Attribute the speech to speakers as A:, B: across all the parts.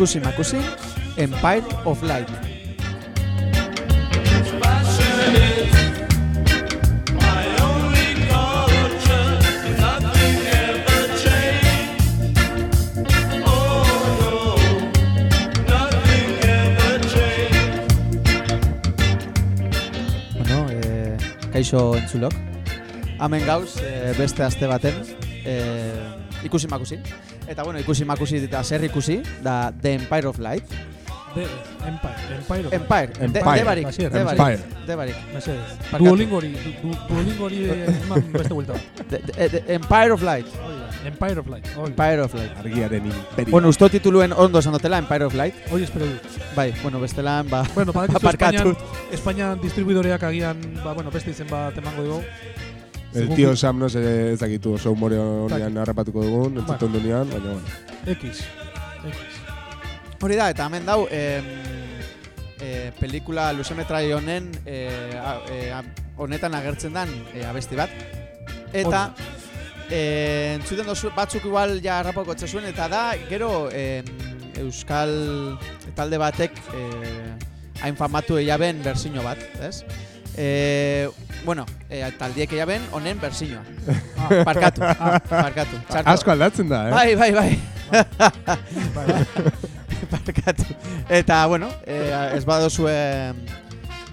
A: ikusi makusi, Empire of Light. Bueno, eh, kaixo entzulok. Hemen gauz, eh, beste aste baten, eh, ikusi makusi. Eta bueno, ikusi makusi eta zer ikusi, da The Empire of Light.
B: De, Empire, Empire. of-
A: Empire, de,
C: Empire.
A: debarik, debarik,
C: Empire.
A: debarik.
B: Mesedez.
A: Barkatu.
B: Duolingo hori, du, du, Duolingo hori eh, eman beste vuelta.
A: De, de, de Empire of Light.
B: Hori da, Empire of Light. Hori,
A: Empire of Light.
C: Argiaren imperio.
A: Bueno, usto tituluen ondo esan dutela, Empire of Light.
B: hori espero dut.
A: Bai, bueno, bestelan, ba,
B: Bueno, badakizu
A: Aparkatu.
B: Espainian, Espainian distribuidoreak agian, ba, bueno, beste izen bat emango dugu.
C: El tío Sam no se ezakitu oso humore honian harrapatuko dugun, entzuten dunean, baina bueno.
B: X. X.
A: hori da, eta hemen dau, em, eh, pelikula luzemetrai honen, eh, a- eh, a- honetan agertzen dan eh, abesti bat. Eta, eh, entzuten dozu, batzuk igual ja harrapako zuen, eta da, gero, em, Euskal talde batek eh, hain famatu eiaben berzino bat, ez? Eh, bueno, eh, taldiek eiaben honen berzinoa.
B: Ah,
A: Parkatu, parkatu. txarto.
C: Asko aldatzen da, eh?
A: Bai, bai, bai.
B: bai.
A: Parkatu. Eta, bueno, eh, ez badozue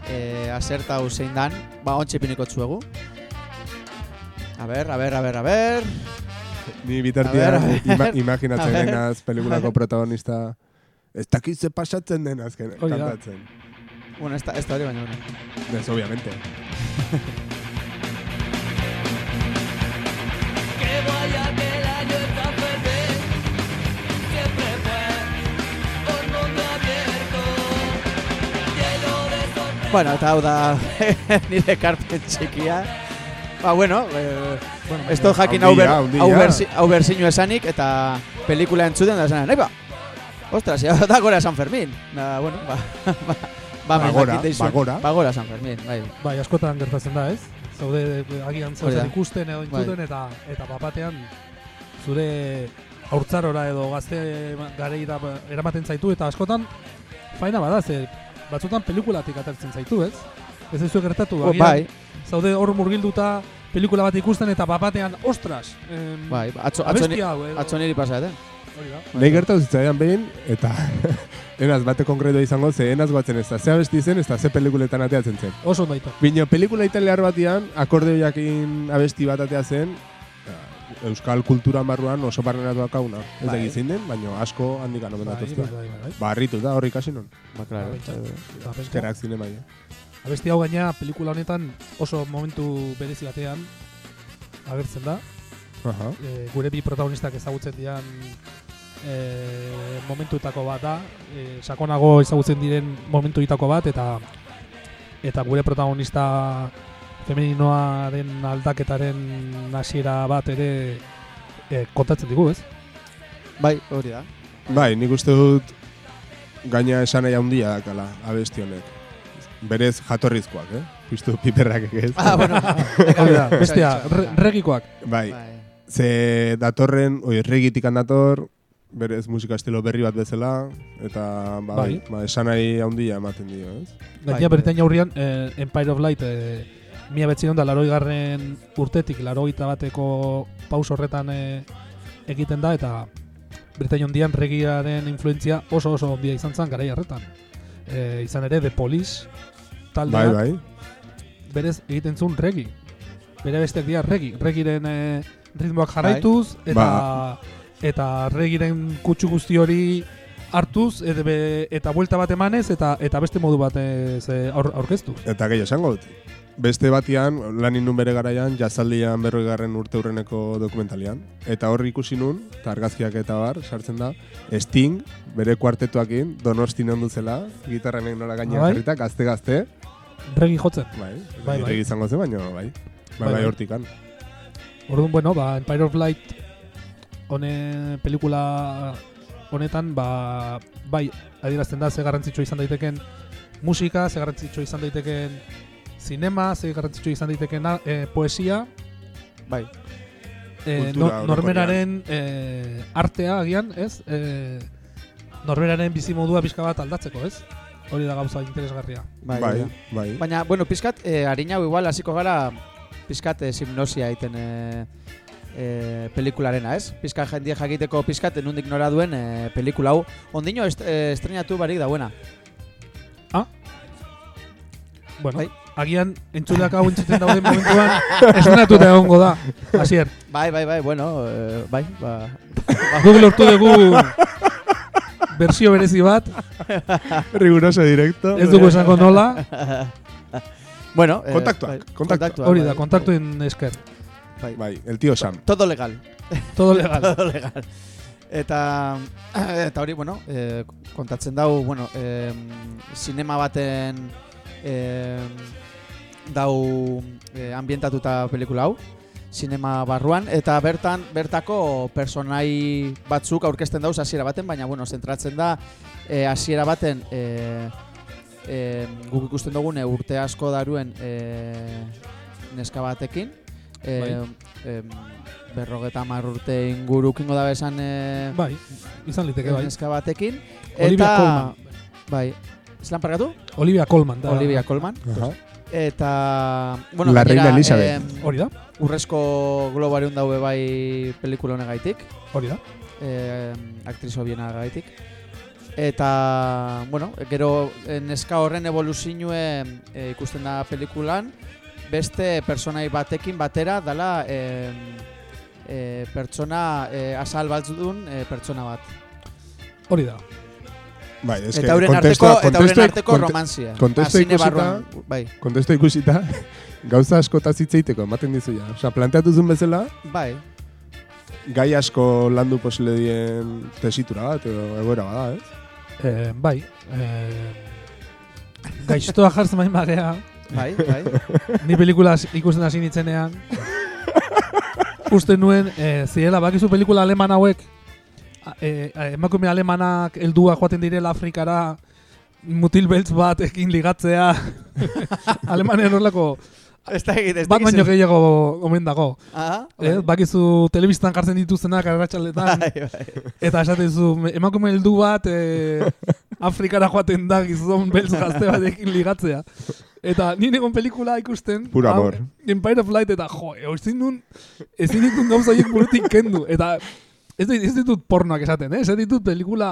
A: eh, asertau zein dan, ba, ontsi piniko txuegu. A ber, a ber, a ber, a ber.
C: Ni
A: A
C: bitartian
A: ver, a ver.
C: ima, imaginatzen denaz pelikulako protagonista ez dakit ze pasatzen den azken kantatzen.
A: Bueno, esta, esta.
C: Ez, obviamente.
D: Que vaya que el año está perder, siempre fue un mundo abierto, lleno de sorpresas.
A: Bueno, eta hau da nire karpen txikia. Ba, bueno, eh,
B: Bueno,
A: dut jakin hau, ber, hau, berzi, hau berzino esanik, eta pelikula entzuten da esanen, nahi ba, ostras, ya da gora San Fermin. Da, bueno, ba, ba, ba,
C: Bagora,
A: mendakit deizuen.
C: bagora.
A: Bagora San Fermin, bai.
B: Bai, askotan gertatzen da, ez? Zaude eh, agian
A: da.
B: zauzen ikusten edo entzuten eta eta papatean zure haurtzarora edo gazte gareira eramaten zaitu eta askotan faina bada, ze batzutan pelikulatik atertzen zaitu, ez? Ez ez gertatu,
A: Oh,
B: agian
A: bai,
B: zaude hor murgilduta pelikula bat ikusten eta papatean, ostras! Em,
A: bai, atzo, atzo,
B: edo-
A: atzo niri pasa, eh?
B: Hori da.
C: Nahi gertatu zitzaidan behin, eta enaz bate konkretua izango, ze enaz batzen ez da, ze abesti zen, ez da ze pelikuletan ateatzen zen.
B: Oso aito.
C: Bino, pelikula italiar batian, akordeo jakin abesti bat atea zen, ja, Euskal kultura barruan oso barrenatu akauna. Ez da
A: Bai.
C: gizin den, baina asko handik
B: Bai,
C: anomen
B: bai,
C: datuzte.
B: bai, bai, bai.
C: Barritu da, horri kasi non.
A: Ba, claro.
B: Ba, behintzat. Ba, behintzat.
C: Eskerak zinemaia.
B: Abesti hau gaina pelikula honetan oso momentu berezi batean agertzen da.
C: Aha.
B: e, gure bi protagonistak ezagutzen dian e, momentuetako bat da, e, sakonago ezagutzen diren momentuetako bat eta eta gure protagonista femeninoaren aldaketaren hasiera bat ere e, kontatzen digu, ez?
A: Bai, hori da.
C: Bai, nik uste dut gaina esan nahi handia dakala abesti honek. Berez jatorrizkoak, eh? Piztu piperrak ez.
A: Ah, bueno.
B: Hori da, bestea, re, regikoak.
C: Bai,
A: Bai.
C: ze datorren, oi, regitik dator, berez musika estilo berri bat bezala, eta ba, bai.
B: Bai.
C: ba, esan nahi handia ematen dio, ez?
B: Gaina
A: Bai.
B: Britainia hurrian, eh, Empire of Light, eh, mila betzion da laroi garren urtetik, larogeita bateko paus horretan eh, egiten da, eta Britainia hondian regiaren influentzia oso oso ondia izan zen garai harretan. Eh, izan ere, The Police taldeak
C: Bai, bai.
B: berez egiten zuen regi. Bere besteak dira regi. Regiren eh, ritmoak jarraituz, eta
C: Ba.
B: Eta regiren kutsu guzti hori hartuz, eta, eta buelta bat emanez, eta eta beste modu batez eh, aur, aurkeztu.
C: Eta gehiago esango dut. Beste batian, lan indun bere garaian, jazaldian berroigarren urte hurreneko dokumentalian. Eta horri ikusi nun, eta argazkiak eta bar, sartzen da, Sting, bere kuartetuakin, donostin ondu zela, gitarrenek nola gainean
B: Bai.
C: jarrita, gazte-gazte,
B: Regi jotzen.
C: bai,
B: Bai, bai.
C: bai, izango zen, baina bai, bai,
B: Bai,
C: bai,
B: bai.
C: hortikan.
B: Orduan, bueno, ba, Empire of Light hone pelikula honetan, ba, bai, adierazten da, ze garrantzitsua izan daiteken musika, ze garrantzitsua izan daiteken zinema, ze garrantzitsua izan daiteken a- eh, poesia,
A: Bai.
B: eh,
C: Kultura
B: no, normenaren eh, artea agian, ez? Eh, norberaren bizimodua pixka bat aldatzeko, ez? Hori da gauza interesgarria.
A: Bai,
C: bai,
A: bai.
C: bai.
A: Baina, bueno, pizkat, eh, harin hau igual hasiko gara pizkat eh, hipnosia egiten eh, eh, pelikularena, ez? Pizkat jendie jakiteko pizkat nundik nora duen eh, pelikula hau. Ondino est, eh, estrenatu barik dauena.
B: Bueno,
A: Bai.
B: agian entzuleak hau entzuten dauden momentuan estrenatuta egongo da. Hasier,
A: Bai, bai, bai, bueno, eh, bai, ba...
B: guk lortu dugu bersio berezi bat,
C: Riguroso directo.
B: ez dugu esango nola,
A: bueno, eh,
C: Kontaktuak,
A: bai,
C: kontaktuak.
B: hori da,
A: bai.
B: kontaktuen esker.
A: Bai.
C: Bai, el tío Sam.
A: Todo legal.
B: Todo legal.
A: Todo legal. Eta, eta hori, bueno, eh, kontatzen dau, bueno, eh, sinema baten eh, dau eh, ambientatuta pelikula hau, sinema barruan, eta bertan, bertako personai batzuk aurkezten dauz hasiera baten, baina, bueno, zentratzen da eh, hasiera baten eh, eh, guk ikusten dugune urte asko daruen eh, neska batekin, eh, em, berrogeta hamar urte inguru kingo da besan eh,
B: Bai, izan liteke bai.
A: neska batekin.
B: Olivia
A: eta,
B: Colman.
A: Bai, zelan parkatu?
B: Olivia Colman da.
A: Olivia Colman.
C: Aha.
A: Eta, bueno,
C: La
A: gainera,
C: reina Elizabeth.
A: em,
B: Hori da,
A: urrezko globareun daue bai pelikula honegaitik,
B: hori da.
A: eh, aktrizo biena gaitik. Eta, bueno, gero eh, neska horren evoluzioe eh, ikusten da pelikulan, beste personai batekin batera dala eh, eh, pertsona eh, asal batzudun eh, pertsona bat.
B: Hori da.
C: Bai, es que
A: Eta euren arteko, eta arteko
C: konte-
A: romantzia.
C: kontestua
A: Ah,
C: ikusita-
A: barruan, bai,
C: Kontesto ikusita, gauza askota zitzeiteko ematen dizu ja. Osea, planteatu zuen bezala,
A: bai,
C: gai asko landu posible dien tesitura bat, edo egoera bada, ez?
B: Eh, bai. Eh, gaiztoa jartzen bain bagea,
A: bai, bai.
B: ni pelikula ikusten hasi nitzenean, uste nuen, eh, zirela, bakizu pelikula aleman hauek, eh, emakume alemanak heldua joaten direla Afrikara, mutil beltz bat ekin ligatzea, Alemanian horrelako,
A: Ez da egit, ez
B: bat baino gehiago omen dago.
A: Ah,
B: Eh, bakizu telebistan jartzen dituztenak arratsaldetan
A: bai, bai.
B: eta esaten zu me- emakume heldu bat eh, Afrikara joaten da gizon beltz gazte batekin ligatzea. Eta ni negon pelikula ikusten. Hau,
C: amor.
B: Empire of Light eta jo, eh, ezin nun ezin ditut gauza horiek burutik kendu eta Ez, ez ditut pornoak esaten, eh? Ez ditut pelikula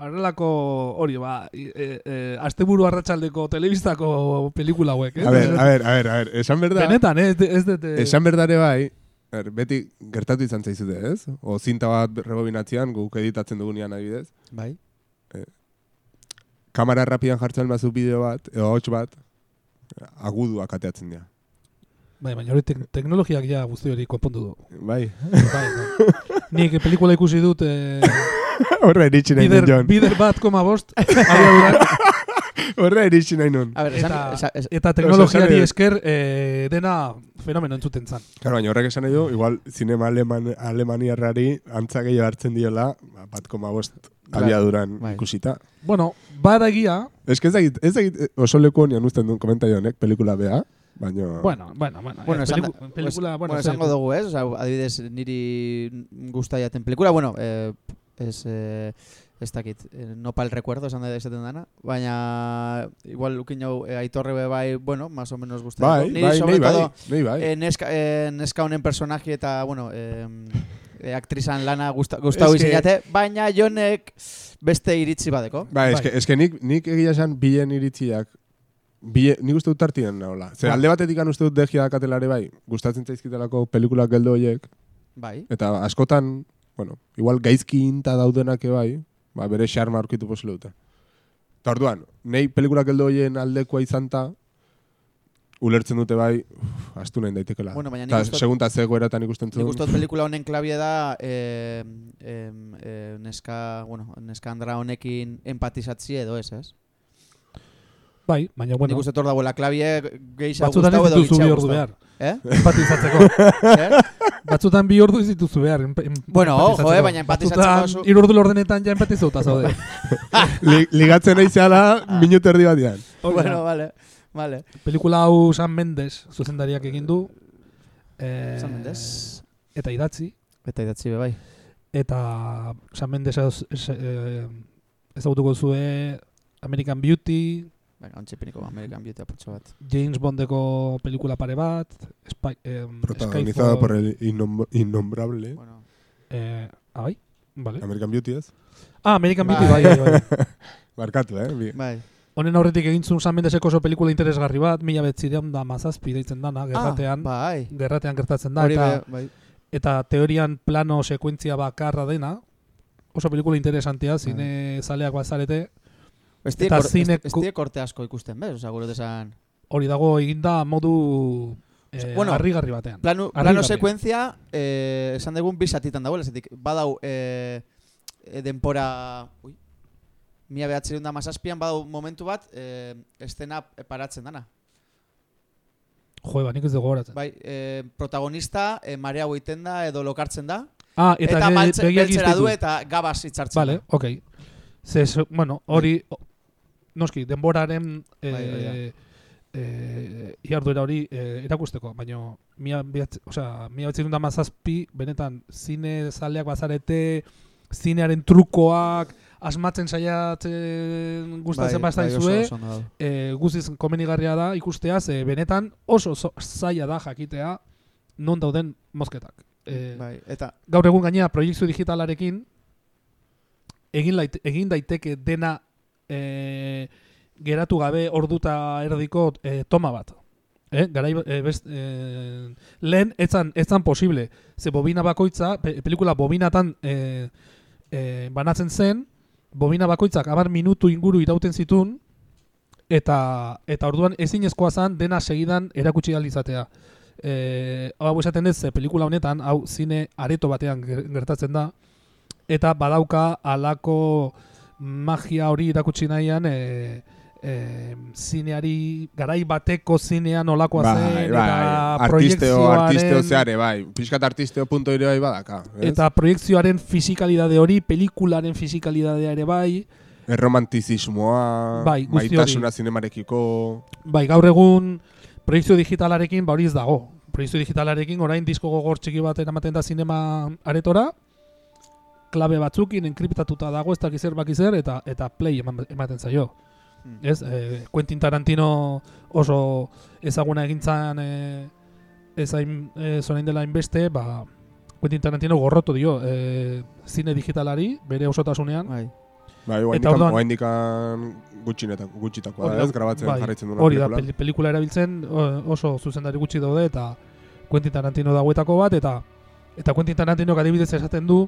B: horrelako hori, ba, e, e, e, asteburu arratsaldeko telebistako pelikula hauek, eh?
C: A ver, a ver, a ver, a ver, esan berda,
B: Benetan, eh? Ez, ez dut... eh,
C: esan berdare bai, er, beti gertatu izan zaizute, ez? O zinta bat rebobinatzean, guk editatzen dugunean adibidez,
A: Bai.
C: kamera rapidan jartzen bazu bideo bat, edo hots bat, aguduak ateatzen dira.
B: Bai, baina hori tek teknologiak ja guzti hori konpondu du.
C: Bai.
B: Bai, bai. Nik pelikula ikusi dut eh,
C: Horra iritsi nahi nun,
B: bider,
C: Jon.
B: bider bat koma bost
C: Horra iritsi nahi nun.
A: A ber, esan,
B: eta,
A: esa, esa,
B: eta teknologiari
C: esan-
B: esker eh, dena fenomeno entzuten zan.
C: Claro, baina horrek esan nahi du, igual zinema aleman, alemaniarrari antza gehiago hartzen diola, ba, bat koma bost
A: Claro,
C: abiaduran
A: bai.
C: ikusita.
B: Bueno, bada egia,
C: Ez que ez dakit, ez dakit eh, oso leku honian usten duen komentario honek, pelikula bea, baina...
B: bueno, bueno, bueno,
A: Bueno,
B: eh,
A: esan
B: peliku- pelikula, bueno,
A: bueno, esango dugu, ez? Osa, adibidez, niri gustaiaten pelikula, bueno, eh, ez, eh, ez dakit, eh, no pal recuerdo, esan da esaten dana, baina igual lukin hau eh, aitorre be bai, bueno, más o menos gustatzen.
C: bai,
A: niri
C: bai,
A: sobre
C: nei bai,
A: todo,
C: nei bai.
A: eh, neska, eh, neska honen personaje eta, bueno, eh, eh, aktrizan lana gustau
C: Es que-
A: izanate, baina jonek beste iritzi badeko.
C: Ba,
B: bai.
C: eske, eske nik, nik egia esan bilen iritziak, bile, nik uste dut tartien nahola. Zer,
B: Bai.
C: alde batetik uste dut degia dakatelare bai, gustatzen zaizkitelako pelikulak geldo horiek,
A: Bai,
C: eta askotan, bueno, igual gaizki inta daudenak bai, ba, bere xarma aurkitu posible dute. Eta orduan, nei pelikulak geldo horien aldekoa izanta, ulertzen dute bai, uf, astu nahi daitekela.
A: Bueno, baina nik dut-
C: segunta ze goeratan ikusten
A: Nik
C: zuen.
A: uste dut pelikula honen klabie da eh, eh, eh, neska, bueno, neska andra honekin empatizatzi edo ez, ez?
B: bai, baina
A: Nik
B: bueno,
A: uste dut hor dagoela klabie geisha
B: batzutan
A: gustau edo
B: ordu
A: gustau. Eh?
B: Empatizatzeko.
A: Zer?
B: batzutan bi ordu ez dituzu behar.
A: Bueno, ojo, eh, baina empatizatzeko
B: Batzutan
A: oso-
B: hiru ordu lordenetan ja empatizauta zaude.
C: Li, ligatzen nahi zehala, minutu erdi
B: da.
A: bueno, vale, vale.
B: Pelikula hau San Mendes zuzendariak egin du. Eh,
A: San Mendes.
B: Eta idatzi.
A: Eta idatzi be bai.
B: Eta San Mendes ez, ez, eh, ezagutuko zue American Beauty,
A: Venga, ontsi piniko American Beauty apurtxo bat.
B: James Bondeko pelikula pare bat, Spy, eh,
C: Protagonizado
B: Skyfall,
C: por el innom- innombrable
A: Bueno,
B: Eh, ah, bai? Vale.
C: American Beauty ez?
B: Ah, American
A: Bai.
B: Beauty, bai, bai, bai.
C: Barkatu, eh? Bi-
A: bai.
B: Honen aurretik egin zuen San Mendeseko oso pelikula interesgarri bat, mila betzirean da mazazpi deitzen dana, gerratean,
A: Ah, bai.
B: gerratean gertatzen da,
A: Hori
B: eta,
A: be, bai.
B: eta teorian plano sekuentzia bakarra dena, oso pelikula interesantia, zine zaleak bazarete, Eta
A: kor,
B: zine-
A: bestie korte asko ikusten, bez? Osa, gure desan...
B: hori dago eginda modu eh,
A: Bueno,
B: harrigarri batean.
A: Plano,
B: Harrigarria.
A: plano sekuentzia, eh, esan dugun bi satitan dagoela, zetik badau eh, eh, denpora... Ui, mila behatzerun da mazazpian, badau momentu bat, eh, estena paratzen dana.
B: Jo, ba, nik ez dugu gogoratzen.
A: Bai, eh, protagonista, eh, marea goiten da, edo lokartzen da,
B: Ah,
A: eta,
B: eta, izten
A: du eta gabaz hitzartzen
B: Vale,
A: da.
B: ok. Ze, ze- bueno, hori, o- noski, denboraren
A: Bai, hori
B: eh, eh, iarduera hori eh, erakusteko, baina mila behatz, osea, mila da mazazpi, benetan, zine zaleak bazarete, zinearen trukoak, asmatzen saiatzen gustatzen
A: Bai,
B: basta
A: bai,
B: e, guziz komenigarria da ikusteaz, e, benetan oso zaila da jakitea non dauden mozketak. E,
A: Bai, eta
B: Gaur egun gainera proiektzio digitalarekin egin, lait, egin daiteke dena e, geratu gabe orduta erdiko e, toma bat. Eh? Garai, e, best, e, lehen etzan, etzan posible. Ze bobina bakoitza, pe, pelikula bobinatan e, e, banatzen zen, bobina bakoitzak abar minutu inguru irauten zitun, eta eta orduan ezinezkoa zen dena segidan erakutsi izatea. Eh, hau esaten dut, pelikula honetan, hau zine areto batean ger- gertatzen da, eta badauka alako magia hori erakutsi nahian, e, e, zineari, garai bateko zinean olakoa
C: Bai,
B: zen,
C: bai,
B: eta
C: artisteo,
B: proiekzioaren...
C: artisteo zeare, bai. Piskat artisteo punto ere bai badaka. ez?
B: Eta proiektzioaren fizikalidade hori, pelikularen fizikalidadea ere bai,
C: Erromantizismoa,
B: Bai,
C: maitasuna zinemarekiko...
B: bai, gaur egun proiektzio digitalarekin ba hori ez dago. Proiektzio digitalarekin orain disko gogor txiki bat eramaten da zinema aretora, klabe batzukin enkriptatuta dago ez dakiz zer bakiz zer, eta eta play eman, ematen zaio.
A: Hmm.
B: Ez, e, Quentin Tarantino oso ezaguna egintzan e, ez hain e, zorain dela inbeste, ba, Quentin Tarantino gorrotu dio e, zine digitalari, bere osotasunean,
A: bai.
C: Bai,
B: Eta orduan-
C: oaindikan gutxinetan, gutxitakoa da, ez, grabatzen
B: bai,
C: jarraitzen duen
B: Hori da,
C: pelikula.
B: peli- pelikula erabiltzen oso zuzendari gutxi daude eta Quentin Tarantino dagoetako bat eta eta Quentin Tarantino adibidez esaten du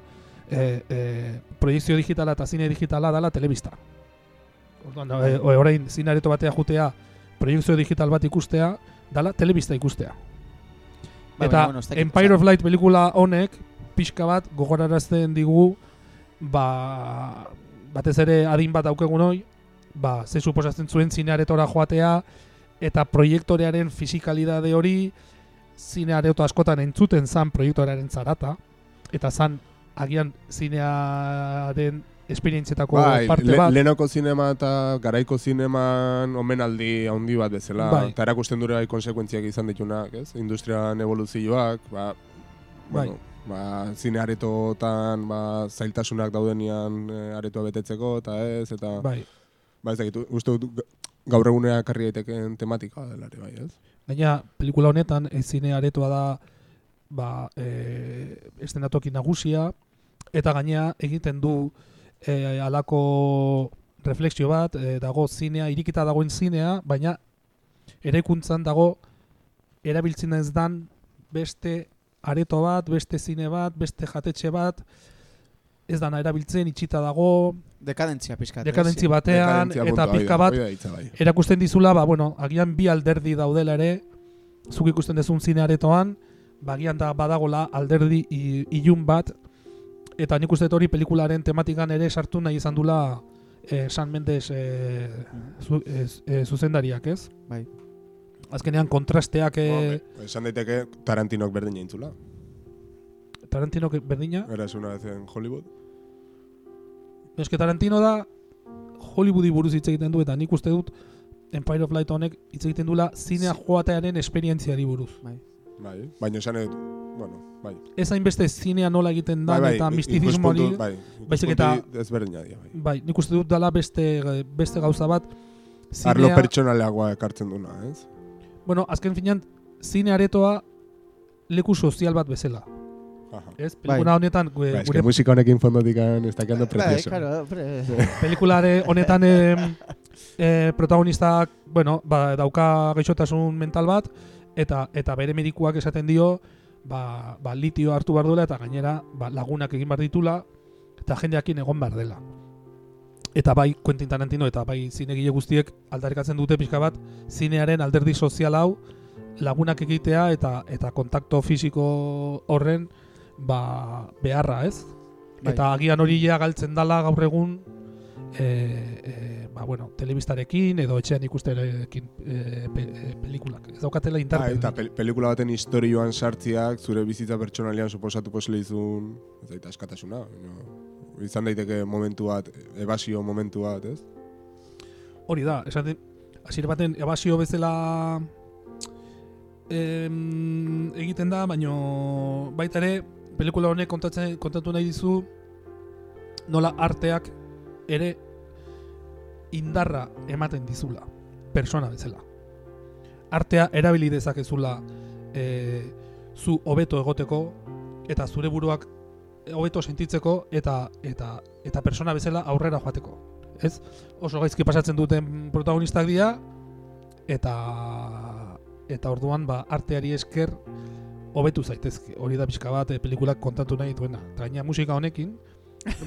B: e, e, proiektzio digitala eta zine digitala dala telebista. Orduan, e, orain zine areto batea jutea proiektzio digital bat ikustea dala telebista ikustea.
A: Bai,
B: eta
A: bueno,
B: Empire of Light pelikula honek pixka bat gogorarazten digu ba, batez ere adin bat daukegun hoi, ba, ze suposatzen zuen zinearetora joatea eta proiektorearen fizikalidade hori zineareto askotan entzuten zan proiektorearen zarata eta zan agian zinearen esperientzietako
C: Bai,
B: parte
C: le,
B: bat
C: lehenoko zinema eta garaiko zineman omenaldi handi bat bezala.
B: Bai.
C: Eta erakusten dure bai konsekuentziak izan ditunak, ez? Industrian evoluzioak, ba, bueno, ba, zine aretotan ba, zailtasunak daudenian e, aretoa betetzeko, eta ez, eta...
B: bai.
C: Ba, ez dakit, uste dut ga- gaur egunea karri daiteken tematika dela ere, bai, ez?
B: Gaina, pelikula honetan, ez zine aretoa da, ba, e, estenatoki nagusia, eta gaina egiten du e, alako refleksio bat, e, dago zinea, irikita dagoen zinea, baina eraikuntzan dago erabiltzen ez dan beste areto bat, beste zine bat, beste jatetxe bat, ez dana erabiltzen, itxita dago,
A: Dekadentzia pizkat.
B: dekadentzi batean,
C: Dekadentzia
B: eta
C: da,
B: bat,
C: bai.
B: erakusten dizula, ba, bueno, agian bi alderdi daudela ere, zuk ikusten dezun zine aretoan, ba, agian da badagola alderdi ilun bat, eta nik uste hori pelikularen tematikan ere sartu nahi izan dula eh, San Mendes eh, zu, eh, eh, zuzendariak, ez?
A: Bai.
B: Azkenean kontrasteak eh,
C: Hombre, Esan daiteke Tarantinok berdin eintzula.
B: Tarantino berdina,
C: Eras una vez en Hollywood.
B: eske Tarantino da Hollywoodi buruz hitz egiten du eta nik uste dut Empire of Light honek hitz egiten dula zinea joatearen esperientziari buruz.
C: Bai, baina esan dut, bueno, bai.
B: ez hainbeste zinea nola egiten da
C: bai,
B: eta
C: bai,
B: mistizismo hori,
C: bai,
B: baizik eta-
C: ezberdina dira, bai.
B: bai, nik uste dut dala beste, beste gauza bat,
C: Arlo
B: zinea,
C: pertsonaleagoa ekartzen duna, ez?
B: bueno, azken finean, zine aretoa leku sozial bat bezala.
C: Aha.
B: Ez, pelikula honetan, gue-
C: Ba,
B: gure
C: musika honekin fondotik está quedando
A: Bai,
C: precioso.
A: claro, hombre.
B: pelikulare honetan em, e, protagonistak, bueno, ba, dauka gaixotasun mental bat, eta eta bere medikuak esaten dio, ba, ba litio hartu behar duela, eta gainera ba, lagunak egin behar ditula, eta jendeakin egon behar dela. Eta bai Quentin Tarantino eta bai zinegile guztiek aldarrikatzen dute pixka bat zinearen alderdi sozial hau lagunak egitea eta eta kontakto fisiko horren ba, beharra, ez?
A: Bai.
B: Eta agian hori ja galtzen dala gaur egun e, e, ba, bueno, telebistarekin edo etxean ikusterekin e, pe, e, pelikulak. Ez daukatela
C: Ah,
B: interpret.
C: eta pel pelikula baten historioan sartziak zure bizitza pertsonalian suposatu posle izun, ez daita eskatasuna, baina izan daiteke momentu bat, ebasio momentu bat, ez?
B: Hori da, esaten, hasiera baten ebasio bezala em, egiten da, baino baita ere pelikula honek kontatzen kontatu nahi dizu nola arteak ere indarra ematen dizula persona bezala. Artea erabili dezakezula e, zu hobeto egoteko eta zure buruak hobeto sentitzeko eta eta eta persona bezala aurrera joateko. Ez? Oso gaizki pasatzen duten protagonistak dira eta eta orduan ba arteari esker hobetu zaitezke. Hori da pixka bat eh, pelikulak kontatu nahi duena. Eta gaina musika honekin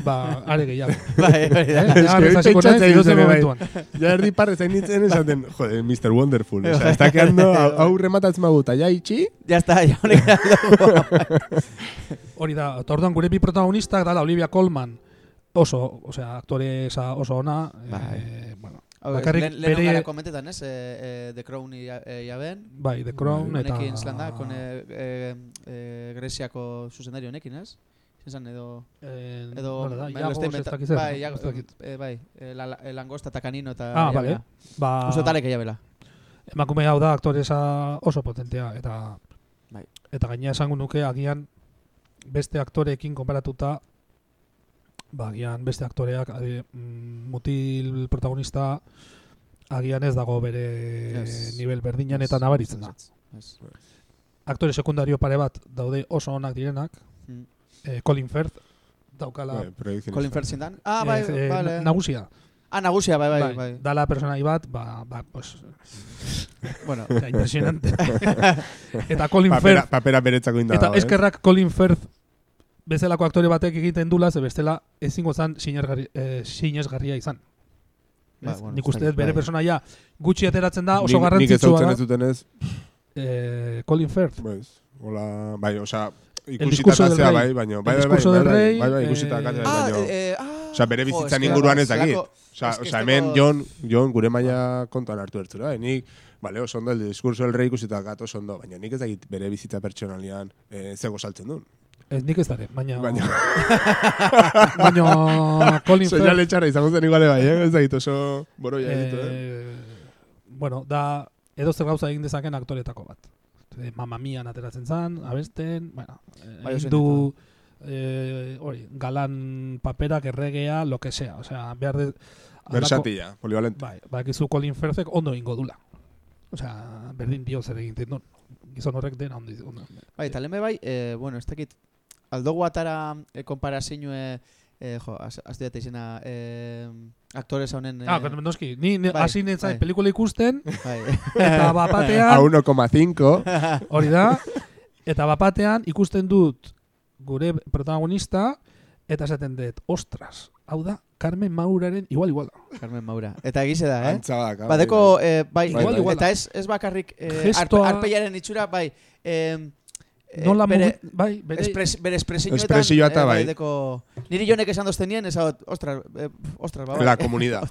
B: ba are gehiago.
A: Bai, hori da.
B: Eh? Ez
C: dut, bai.
B: momentuan.
C: Ja erdi parre zain nintzen esaten, jode, Mr. Wonderful, o sea, está quedando, hau rematatzen maguta, ja itxi,
A: Ya está, ya honek
B: Hori da, eta orduan gure bi protagonistak dala Olivia Colman oso, osea, aktore esa oso ona,
A: Bai.
B: eh, bueno, Bakarrik
A: lehen lehen
B: bere-
A: gara komentetan, ez? Eh, eh, The Crown ja- eh, jaben.
B: bai, The Crown eta
A: Honekin zelan da, kon eh, eh, eh, Greziako zuzendari honekin, ez? Zenzan edo...
B: eh,
A: Edo...
B: nola da, ez
A: inventa-
B: dakit zer,
A: Bai,
B: ez
A: Iagos-
B: dakit.
A: eh, bai, eh, la, la, el langosta eta kanino eta...
B: Ah, vale. Ba,
A: Uste talek jabela.
B: emakume hau da aktoresa oso potentea eta
A: Bai.
B: eta gaina esango nuke agian beste aktoreekin konparatuta ba agian beste aktoreak adi, mm, mutil protagonista agian ez dago bere
A: Ez.
B: nivel berdinan eta nabaritzen da.
A: Ez.
B: Aktore sekundario pare bat daude oso onak direnak.
A: Mm.
B: Eh, Colin Firth daukala
C: bai.
A: Colin Firth zindan? Ah, bai,
B: eh, eh,
A: vale.
B: nagusia.
A: Ah, nagusia, bai, bai, bai.
B: Dala personai bat, ba, ba, pues,
A: Bueno,
B: ja, impresionante. eta Colin
C: Papera,
B: Firth
C: papera beretzako inda
B: Eta
C: ez?
B: eskerrak Colin Firth bezalako aktore batek egiten dula, ze bestela ezingo zan sinesgarri, eh, sinesgarria izan.
A: Ba,
B: Ez?
A: bueno,
B: Nik
A: ez
B: uste dut
A: dakit,
B: bere
A: bai.
B: personaia gutxi ateratzen da, oso
C: Nik- Nik
B: garrantzitsua
C: ezautzen ez
B: da.
C: duten ez,
B: Eh, Colin Firth.
C: pues, hola, bai, osea, ikusita
B: discurso del
C: katzea,
B: rey.
C: bai, baina, bai, bai,
B: discurso
C: bai,
B: del
C: bai,
B: rey,
C: bai, bai,
B: eh,
C: ikusita katzea,
A: Ah,
C: baina,
A: eh, ah,
C: Osea, bere bizitzan inguruan ez dakit.
A: Ez
C: hemen Jon, Jon gure maila kontuan hartu ertzura, bai, nik, Bale, oso ondo, el diskurso del rey ikusita gato oso ondo, baina nik ez dakit bere bizitza pertsonalian eh, zego saltzen duen.
B: Ez nik ez dare, baina...
C: Baina,
B: baina Colin Firth...
C: soñale txarra izango zen iguale bai, eh? ez dakit oso boroia ditu, eh?
B: eh, bueno, da edo zer gauza egin dezaken aktoretako bat. Eh, Mamma Mian ateratzen zan, abesten, bueno,
A: Bai,
B: egin du eh, hori, galan paperak erregea, lo que sea, osea, behar de...
C: Versatila, polivalente.
B: Bai, bakizu Colin Firthek ondo ingo dula. Osea, berdin dio zer egiten duen. Gizon horrek dena ondo.
A: Bai, eta bai, eh, bueno, ez dakit, aldogu atara e, konparazioe, eh, jo, az, az diat izena, eh, aktores honen... Eh,
B: Ah, noski, ni ni-
A: bai,
B: hasi
A: bai.
B: pelikula ikusten,
A: bai.
B: eta
C: A
B: bapatean,
C: 1,5.
B: hori da, eta bapatean ikusten dut gure protagonista, eta esaten dut, ostras, hau da, Carmen Mauraren igual igual da.
A: Carmen Maura. Eta egize da, eh?
C: Antza bada,
A: Badeko, eh, bai,
C: Igual,
B: igual.
A: eta ez, ez bakarrik eh,
B: Gestoa-
A: arpe, arpeiaren itxura, bai, eh, eh,
B: Nola
A: bere,
B: mugi- bai, bere,
A: espres, bere espresioetan,
C: Espresioa eta bai.
A: deko, niri jonek esan dozten hau, ostras, eh, ostras, ba, bai.
C: La comunidad.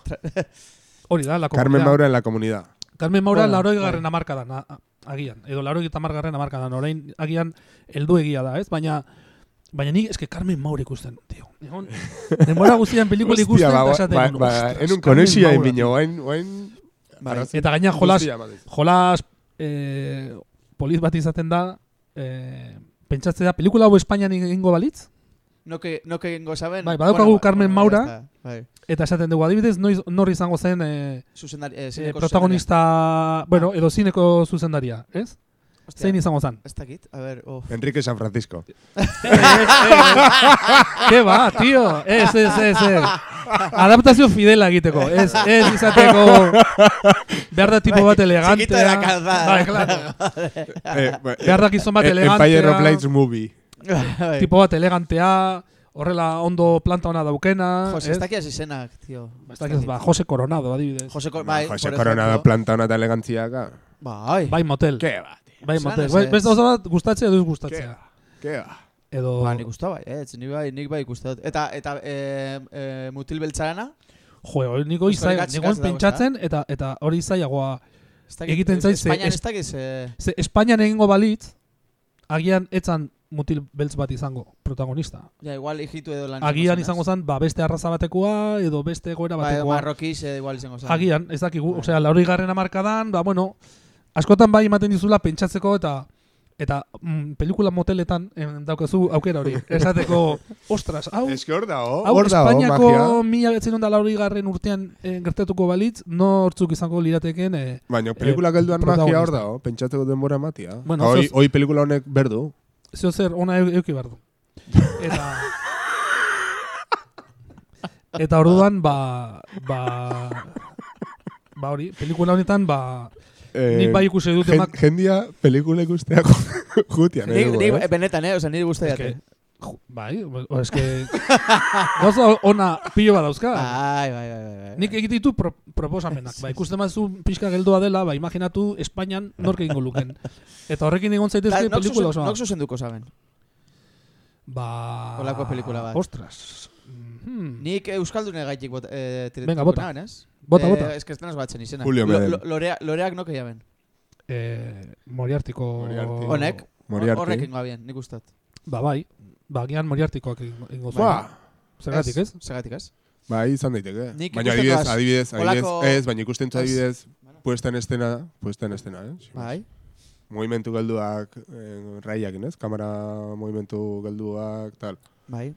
B: hori da, la
C: Carmen
B: comunidad.
C: Maura en la comunidad.
B: Carmen Maura
A: Bueno,
B: laroi
A: bai.
B: garren amarkadan, a- a- agian. Edo laroi eta amargarren amarkadan. Orain agian heldu egia da, ez? Baina Baina ni eske Carmen Maura ikusten, tio. Egon, denbora guztian pelikula ikusten,
C: ba,
B: eta esaten
C: ba,
B: dut,
C: ba,
B: ostras,
C: en un
B: Carmen
C: konexioa
B: Maura,
C: inbino,
B: tio.
C: oain, oain...
A: Bai.
B: Eta gaina jolas, jolas eh, poliz bat izaten da, eh, pentsatzea, pelikula hau Espainian egingo balitz,
A: No que, no que egingo saben.
B: Bai, badaukagu Carmen
A: ya
B: Maura.
A: está, Bai,
B: eta esaten dugu, adibidez, noiz, nor izango zen eh,
A: zuzendari, eh,
B: eh, protagonista, bueno, edo zineko zuzendaria, ez? Zein izango zen?
A: Ez dakit, a ver, oh.
C: Enrique San Francisco.
B: Ke ba, tio? Ez, ez, ez, ez. Adaptazio fidela egiteko. Ez, ez izateko behar da tipo bat elegantea.
A: Chiquito de la calzada.
B: Bai, claro.
C: eh, ba-
B: Behar da gizon bat
C: eh, Empire of
B: elegantea.
C: Lights movie.
A: Bai.
B: Tipo bat elegantea, horrela ondo planta ona daukena.
A: Jose,
B: ez?
A: dakiaz izenak, tío.
B: Ez dakit, ba, Jose Coronado, adibidez.
A: Jose,
C: Ba,
A: bai,
C: Jose Coronado planta ona eta elegantziaka.
A: Bai.
B: Bai motel.
C: Ke ba, tío.
B: Bai
A: ez
B: Bai, beste oso bat gustatzea edo ez gustatzea.
C: Ke ba.
B: Edo...
A: Ba, nik usta bai, ez, nik bai, nik bai ikuste dut. Eta, eta, e, e, mutil beltzarana,
B: Jo, hori niko izai, nigoen
A: gatz dago,
B: pentsatzen, eta, eta hori izaiagoa.
A: ez dakit,
B: Egiten zait, ze
A: Espainian
B: es-
A: ez dakiz,
B: Ze Espainian egingo balitz, agian etzan mutil beltz bat izango protagonista.
A: ja, igual hijitu edo lan
B: Agian izango zen, ba, beste arraza batekoa, edo beste goera batekoa.
A: marrokiz, eh, igual izango zen.
B: Agian, ez dakigu,
A: Bai.
B: osea, lauri garren amarkadan, ba, bueno, askotan bai ematen dizula pentsatzeko eta eta mm, pelikula moteletan em, daukazu aukera hori. Esateko, ostras, hau,
C: Ez hor dago,
B: hau
C: hor dago,
B: Espainiako mila betzen da lauri garren urtean eh, gertatuko balitz, nortzuk izango lirateken, eh,
C: Baina pelikula gelduan magia hor dago, pentsatzeko denbora ematia.
B: Bueno,
C: hoi, hoi pelikula honek berdu.
B: zeo zer, ona eu- euki behar du. Eta... Eta orduan, ba... Ba... Ba hori, pelikula honetan, ba...
C: Eh,
B: Nik bai ikusi dut
C: jen-
B: emak...
C: Jendia pelikula ikustea jutian.
A: Nik,
C: eh,
A: nik,
C: eh?
A: benetan, eh, oza, niri guzti
B: Eske,
A: jate.
B: bai, o, eske... Gauza ona pilo bat dauzka.
A: Bai, bai, bai, bai, bai.
B: Nik egite ditu pro, proposamenak. Ba, ikusten mazu pixka geldua dela, ba, imaginatu Espainian nork egingo luken. Eta horrekin egon zaitezke pelikula
A: zuzen-
B: osoa.
A: nok zuzenduko saben.
B: Ba...
A: Holako pelikula bat.
B: Ostras. Hmm.
A: Nik euskaldune gaitik bot, eh,
B: Venga, bota.
A: naben, ez?
B: Bota,
A: eh,
B: bota.
A: Ez que ez denaz batzen izena.
C: Julio Medel.
A: lo- lorea, loreak noke jaben.
B: Eh, Moriartiko...
C: Moriarty.
A: Honek,
C: Moriarty.
A: horrek ingo abien, nik ustat.
B: Ba, bai. Ba, gian Moriartikoak egingo egingo zuen.
C: Ba,
B: Zergatik, ez?
A: Zergatik ez?
C: bai, izan daiteke.
A: Nik
C: baina adibidez, adibidez, adibidez,
A: holako-
C: ez, baina ikusten zu
A: Ez.
C: adibidez, puesta en estena, puesta en estena, eh?
A: Bai.
C: Movimentu gelduak, eh, raiak, ez? Kamera movimentu gelduak, tal.
A: Bai.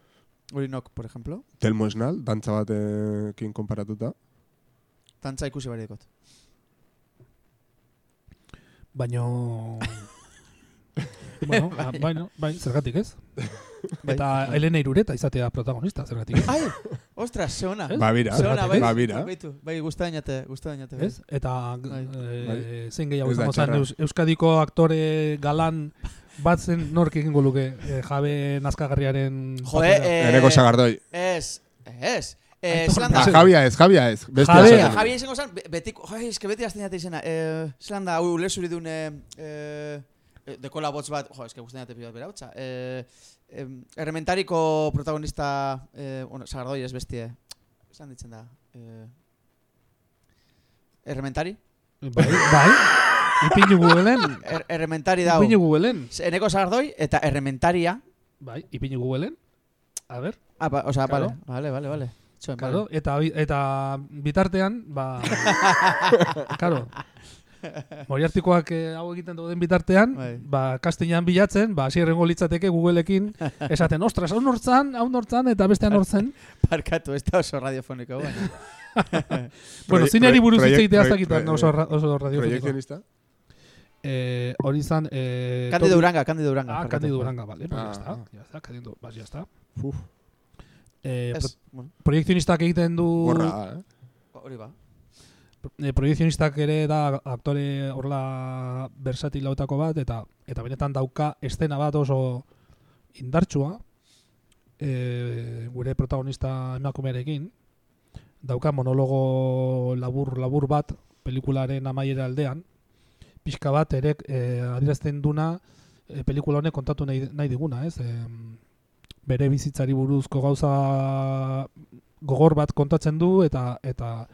A: Hori nok, por ejemplo.
C: Telmo Esnal, dantza batekin konparatuta.
A: Tantza ikusi bari dekot.
B: Baino... bueno, ba, baino, bai, zergatik, ez?
A: Bai.
B: Eta Elena Irureta izatea protagonista, zergatik.
A: Ai, ostras, ze ona.
B: Ez?
C: Ba, bira,
A: Ze ona, bai.
C: ba, bira.
A: Baitu, bai, gusta dainate, gusta dainate. bai.
B: Ez? Eta
A: Bai.
B: eh, zein gehiago izango. Eus, Euskadiko aktore galan bat zen nork egingo luke eh, jabe nazkagarriaren
A: Jode, eh,
C: Eneko sagardoi.
A: Ez, ez. Eh,
B: Aitor
A: zelan da,
C: Ba, Javia ez, Javia ez. Beste
B: Jabe.
A: Javi,
C: esaten.
A: Javi izango zen, be- betiko, jai, eske beti azten jate izena. Eh, zelan da, hau ulesuri dune, eh, eh, dekola botz bat, jo, eske guztien jate pila bat bera hotza. Eh, em, errementariko protagonista, eh, bueno, sagardoi ez bestie. Zelan ditzen da. Eh, errementari?
B: Bai, bai. Ipinu Googleen.
A: Er, errementari dau.
B: Ipinu Googleen.
A: Eneko sagardoi eta errementaria.
B: Bai, ipinu Googleen. A ver,
A: Ah, ba, o sea,
B: Claro.
A: vale, vale, vale, vale. Txoen,
B: claro, eta bi- eta bitartean, ba claro. Moriartikoak eh, hau egiten duen bitartean,
A: Bai.
B: ba Castellan bilatzen, ba hasi errengo litzateke Googleekin esaten, "Ostras, hau nortzan, hau nortzan eta bestean nortzen."
A: Parkatu, ez da oso radiofoniko, baina.
B: bueno, zineri buruz hitz egitea dakit
C: proiek-
B: oso ra- oso.
C: Proiekzionista?
B: Eh, hori izan eh
A: Candido
B: Tobi-
A: Uranga, Candido Uranga.
B: Ah,
A: parkatu.
B: Candido Uranga, vale, pues
C: Ah,
B: ya está. Ya está, Candido, pues ya está.
C: Uf,
B: Eh,
A: Ez, bueno,
B: proiekzionistak egiten du
C: gorra, eh?
A: hori ba.
B: e, proiekzionistak ere da aktore horla versatil lautako bat eta eta benetan dauka estena bat oso indartsua e, gure protagonista emakumearekin dauka monologo labur labur bat pelikularen amaiera aldean pixka bat ere e, adierazten duna e, pelikula honek kontatu nahi, nahi diguna, ez? E, bere bizitzari buruzko gauza gogor bat kontatzen du eta eta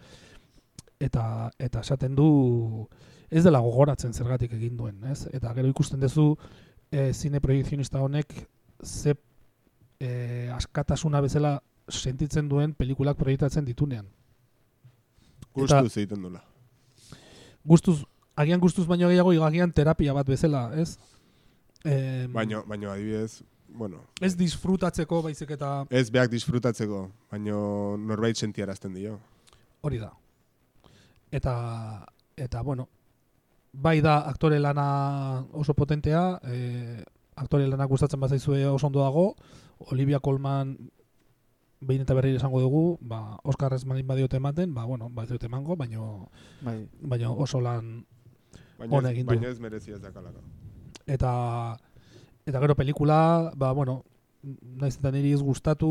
B: eta eta esaten du ez dela gogoratzen zergatik egin duen, ez? Eta gero ikusten duzu e, zine proiekzionista honek ze e, askatasuna bezala sentitzen duen pelikulak proiektatzen ditunean.
C: Gustuz egiten dula.
B: Gustuz, agian gustuz baino gehiago agian terapia bat bezala, ez? Em,
C: Baino, baino adibidez, bueno,
B: Ez disfrutatzeko baizik eta
C: ez beak disfrutatzeko, baino norbait sentiarazten dio.
B: hori da. Eta, eta bueno, bai da aktore lana oso potentea, e, aktore lanak gustatzen bazaizue oso ondo dago, Olivia Colman behin eta berriro esango dugu, ba, Oscar ez malin badiote ematen, ba, bueno, ba ez emango, baino,
A: Bai.
B: baino oso lan
C: Baina
B: Ona
C: ez,
B: egin du.
C: baina ez merezi ez dakalaka.
B: eta eta gero pelikula, ba bueno, naiz eta niri ez gustatu,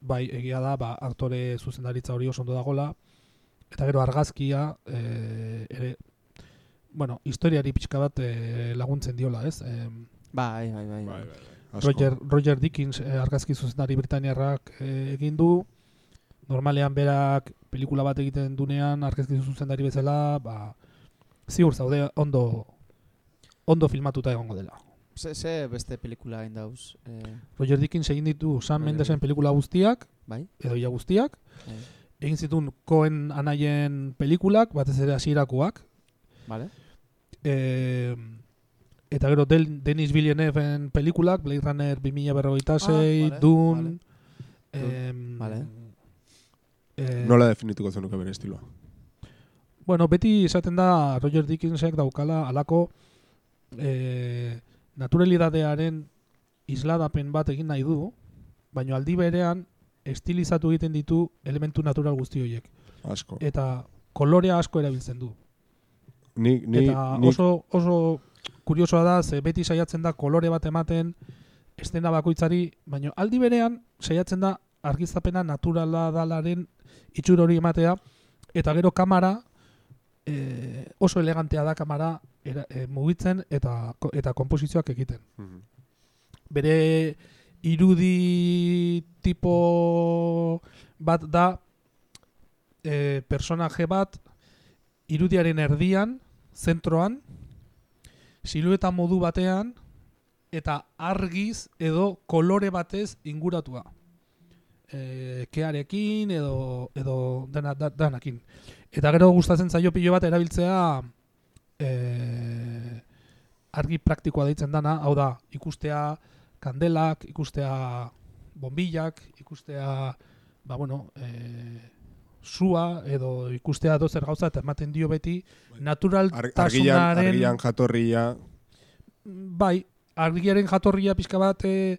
B: bai egia da, ba aktore zuzendaritza hori oso ondo dagola eta gero argazkia e, ere bueno, historiari pixka bat e, laguntzen diola, ez? E,
A: Bai, bai, bai.
C: Bai, bai, bai.
B: Roger, Roger Dickens e, argazki zuzendari britaniarrak e, egin du. Normalean berak pelikula bat egiten dunean argazki zuzendari bezala, ba ziur zaude ondo ondo filmatuta egongo dela.
A: Ze, ze beste pelikula egin dauz. Eh,
B: Roger Dickens egin ditu Sam
A: Roger
B: Mendesen
A: Dickens.
B: pelikula guztiak,
A: bai?
B: edo ia guztiak,
A: Bai.
B: egin zituen Cohen anaien pelikulak, batez ere hasierakoak,
A: Vale?
B: e, eta gero Del, Denis Villeneuven pelikulak, Blade Runner 2046,
A: Ah, vale,
B: Dune,
A: vale.
B: em,
A: Vale.
B: eh,
C: Nola definituko zenuke bere estiloa?
B: Bueno, beti esaten da Roger Dickensek daukala alako e, naturalidadearen isladapen bat egin nahi du, baina aldi berean estilizatu egiten ditu elementu natural guzti horiek.
C: Asko.
B: Eta kolorea asko erabiltzen du.
C: Ni, ni,
B: eta oso, oso kuriosoa da, ze beti saiatzen da kolore bat ematen estena bakoitzari, baina aldi berean saiatzen da argiztapena naturala dalaren itxur hori ematea, eta gero kamera e, oso elegantea da kamera era, e, mugitzen eta eta konposizioak egiten.
C: Mhm.
B: Bere irudi tipo bat da e, personaje bat irudiaren erdian, zentroan, silueta modu batean eta argiz edo kolore batez inguratua. E, kearekin edo edo dena, da, danakin. Eta gero gustatzen zaio pilo bat erabiltzea e, argi praktikoa deitzen dana, hau da, ikustea kandelak, ikustea bombillak, ikustea ba bueno, e, sua edo ikustea dozer gauza eta ematen dio beti.
C: Ar, argian,
B: naturaltasunaren
C: argian jatorria,
B: bai, argiaren jatorria pixka bat e,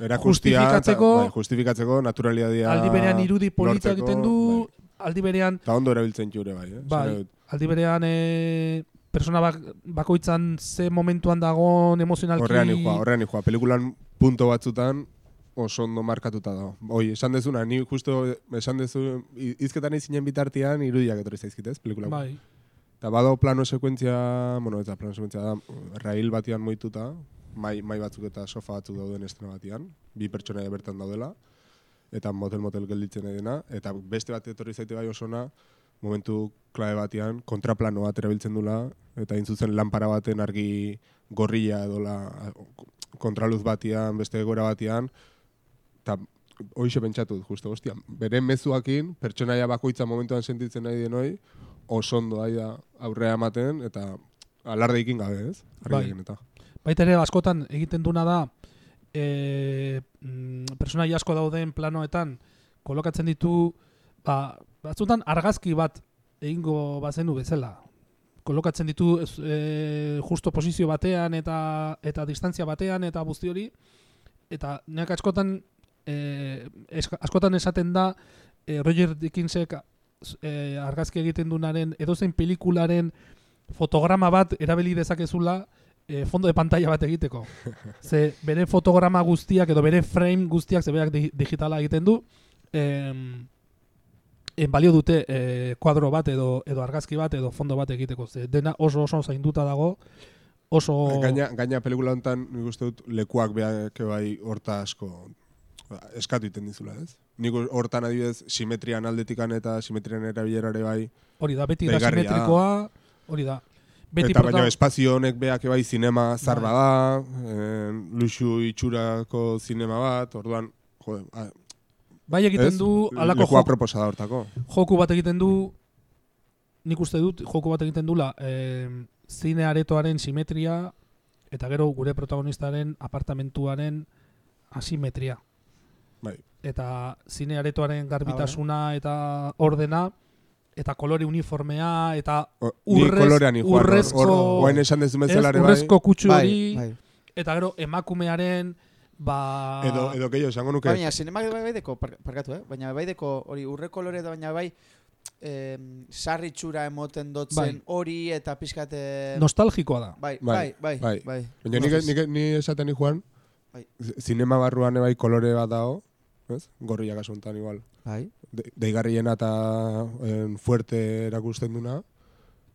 C: erakustia,
B: Justifikatzeko-
C: eta, bai, justifikatzeko naturalidadia
B: aldi berean irudi polita egiten du,
C: bai.
B: aldi berean
C: Eta ondo erabiltzen jure bai, eh?
B: Bai.
C: Zare,
B: aldi berean e, persona bak, bakoitzan ze momentuan dagoen emozionalki
C: Horrean ikua, horrean ikua. Pelikulan punto batzutan oso ondo markatuta da. Oi, esan dezuna, ni justo esan dezu, i- hizketan izinen bitartean irudiak etorri zaizkitez, pelikula.
B: bai,
C: Eta bado plano sekuentzia, bueno, eta plano sekuentzia da, rail batian moituta, mai, mai batzuk eta sofa batzuk dauden estena batian, bi pertsonaia bertan daudela, eta motel-motel gelditzen nahi dena, eta beste bat etorri zaite bai osona, momentu klabe batean, kontraplano bat erabiltzen dula, eta hain zuzen lanpara baten argi gorria edola kontraluz batian, beste gora batian, eta hoxe pentsatu justo, ostia, bere mezuakin, pertsonaia bakoitza momentuan sentitzen nahi denoi, oso ondo da aurrea ematen, eta alardeikin gabe, ez?
B: Bai.
C: Argi eta.
B: Baita ere askotan egiten duna da e, mm, personaia asko dauden planoetan kolokatzen ditu ba, batzutan argazki bat egingo bazenu bezala. Kolokatzen ditu e, justo posizio batean eta eta distantzia batean eta guzti hori eta neak askotan e, eska- askotan esaten da e, Roger Dickinsek e, argazki egiten dunaren edozein pelikularen fotograma bat erabili dezakezula e, fondo de pantalla bat egiteko. Ze bere fotograma guztiak edo bere frame guztiak ze berak di- digitala egiten du. Em, en balio dute e, kuadro bat edo edo argazki bat edo fondo bat egiteko. Ze dena oso oso zainduta dago. Oso
C: Gaina, gaina pelikula honetan, nik uste dut, lekuak beak bai horta asko ba, eskatu iten dizula, ez? Nik hortan adibidez, simetrian aldetikan eta simetrian erabilerare bai,
B: hori da beti da simetrikoa, hori da. Beti
C: eta baina espazio honek beak bai zinema zar
B: Bai.
C: bada, eh, luxu itxurako zinema bat, orduan, jode, a,
B: bai egiten
C: ez?
B: du alako
C: Lekua
B: jok-
C: proposa da hortako.
B: joku bat egiten du nik uste dut joku bat egiten dula eh, zine aretoaren simetria eta gero gure protagonistaren apartamentuaren asimetria.
C: Bai.
B: Eta zine aretoaren garbitasuna eta ordena, eta kolore uniformea, eta
C: ni
B: Urrez-
C: ni
B: urrezko-
C: guain esan dezu
B: ez,
C: bezala ere bai.
B: urrezko kutsu
A: bai,
B: hori,
A: bai.
B: eta gero emakumearen, ba...
C: Edo, edo gehiago, esango nuke.
A: Baina, zinemak bai, bai deko, par- parkatu, eh? Baina bai deko, hori urre kolore da baina bai, em, sarri txura emoten dotzen
B: Bai.
A: hori eta pizkate...
B: nostalgikoa da.
A: Bai,
C: Bai,
A: bai, bai,
C: bai.
A: bai.
C: Baina nik, nik, ni esaten ni joan,
A: Bai.
C: zinema barruan bai kolore bat dago, ez? Gorriak asuntan igual.
A: Bai.
C: De, deigarriena eta en, fuerte erakusten duna.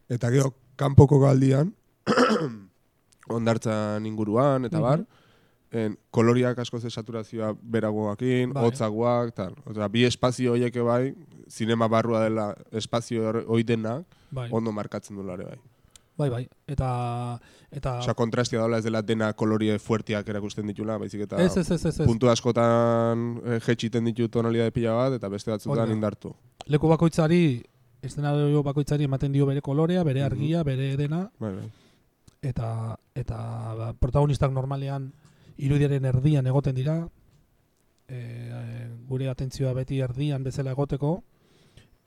C: Eta gero, kanpoko galdian, ondartzan inguruan, eta bar, en, koloriak asko ze saturazioa beragoakin,
B: Bai.
C: hotzagoak, tal. Osea, bi espazio horiek bai, zinema barrua dela espazio hor- hoi denak,
B: Bai,
C: ondo markatzen du ere bai.
B: Bai, bai. Eta, eta...
C: Osea, kontrastia daula ez dela dena kolorie fuertiak erakusten ditula, baizik eta
B: ez, ez, ez, ez, ez.
C: puntu askotan eh, jetxiten ditu tonalidade pila bat, eta beste batzutan
B: da.
C: indartu.
B: Leku bakoitzari, eszenario bakoitzari ematen dio bere kolorea, bere
C: Mhm.
B: argia, bere dena,
C: Bai, bai.
B: eta eta ba, protagonistak normalean irudiaren erdian egoten dira, e, gure atentzioa beti erdian bezala egoteko,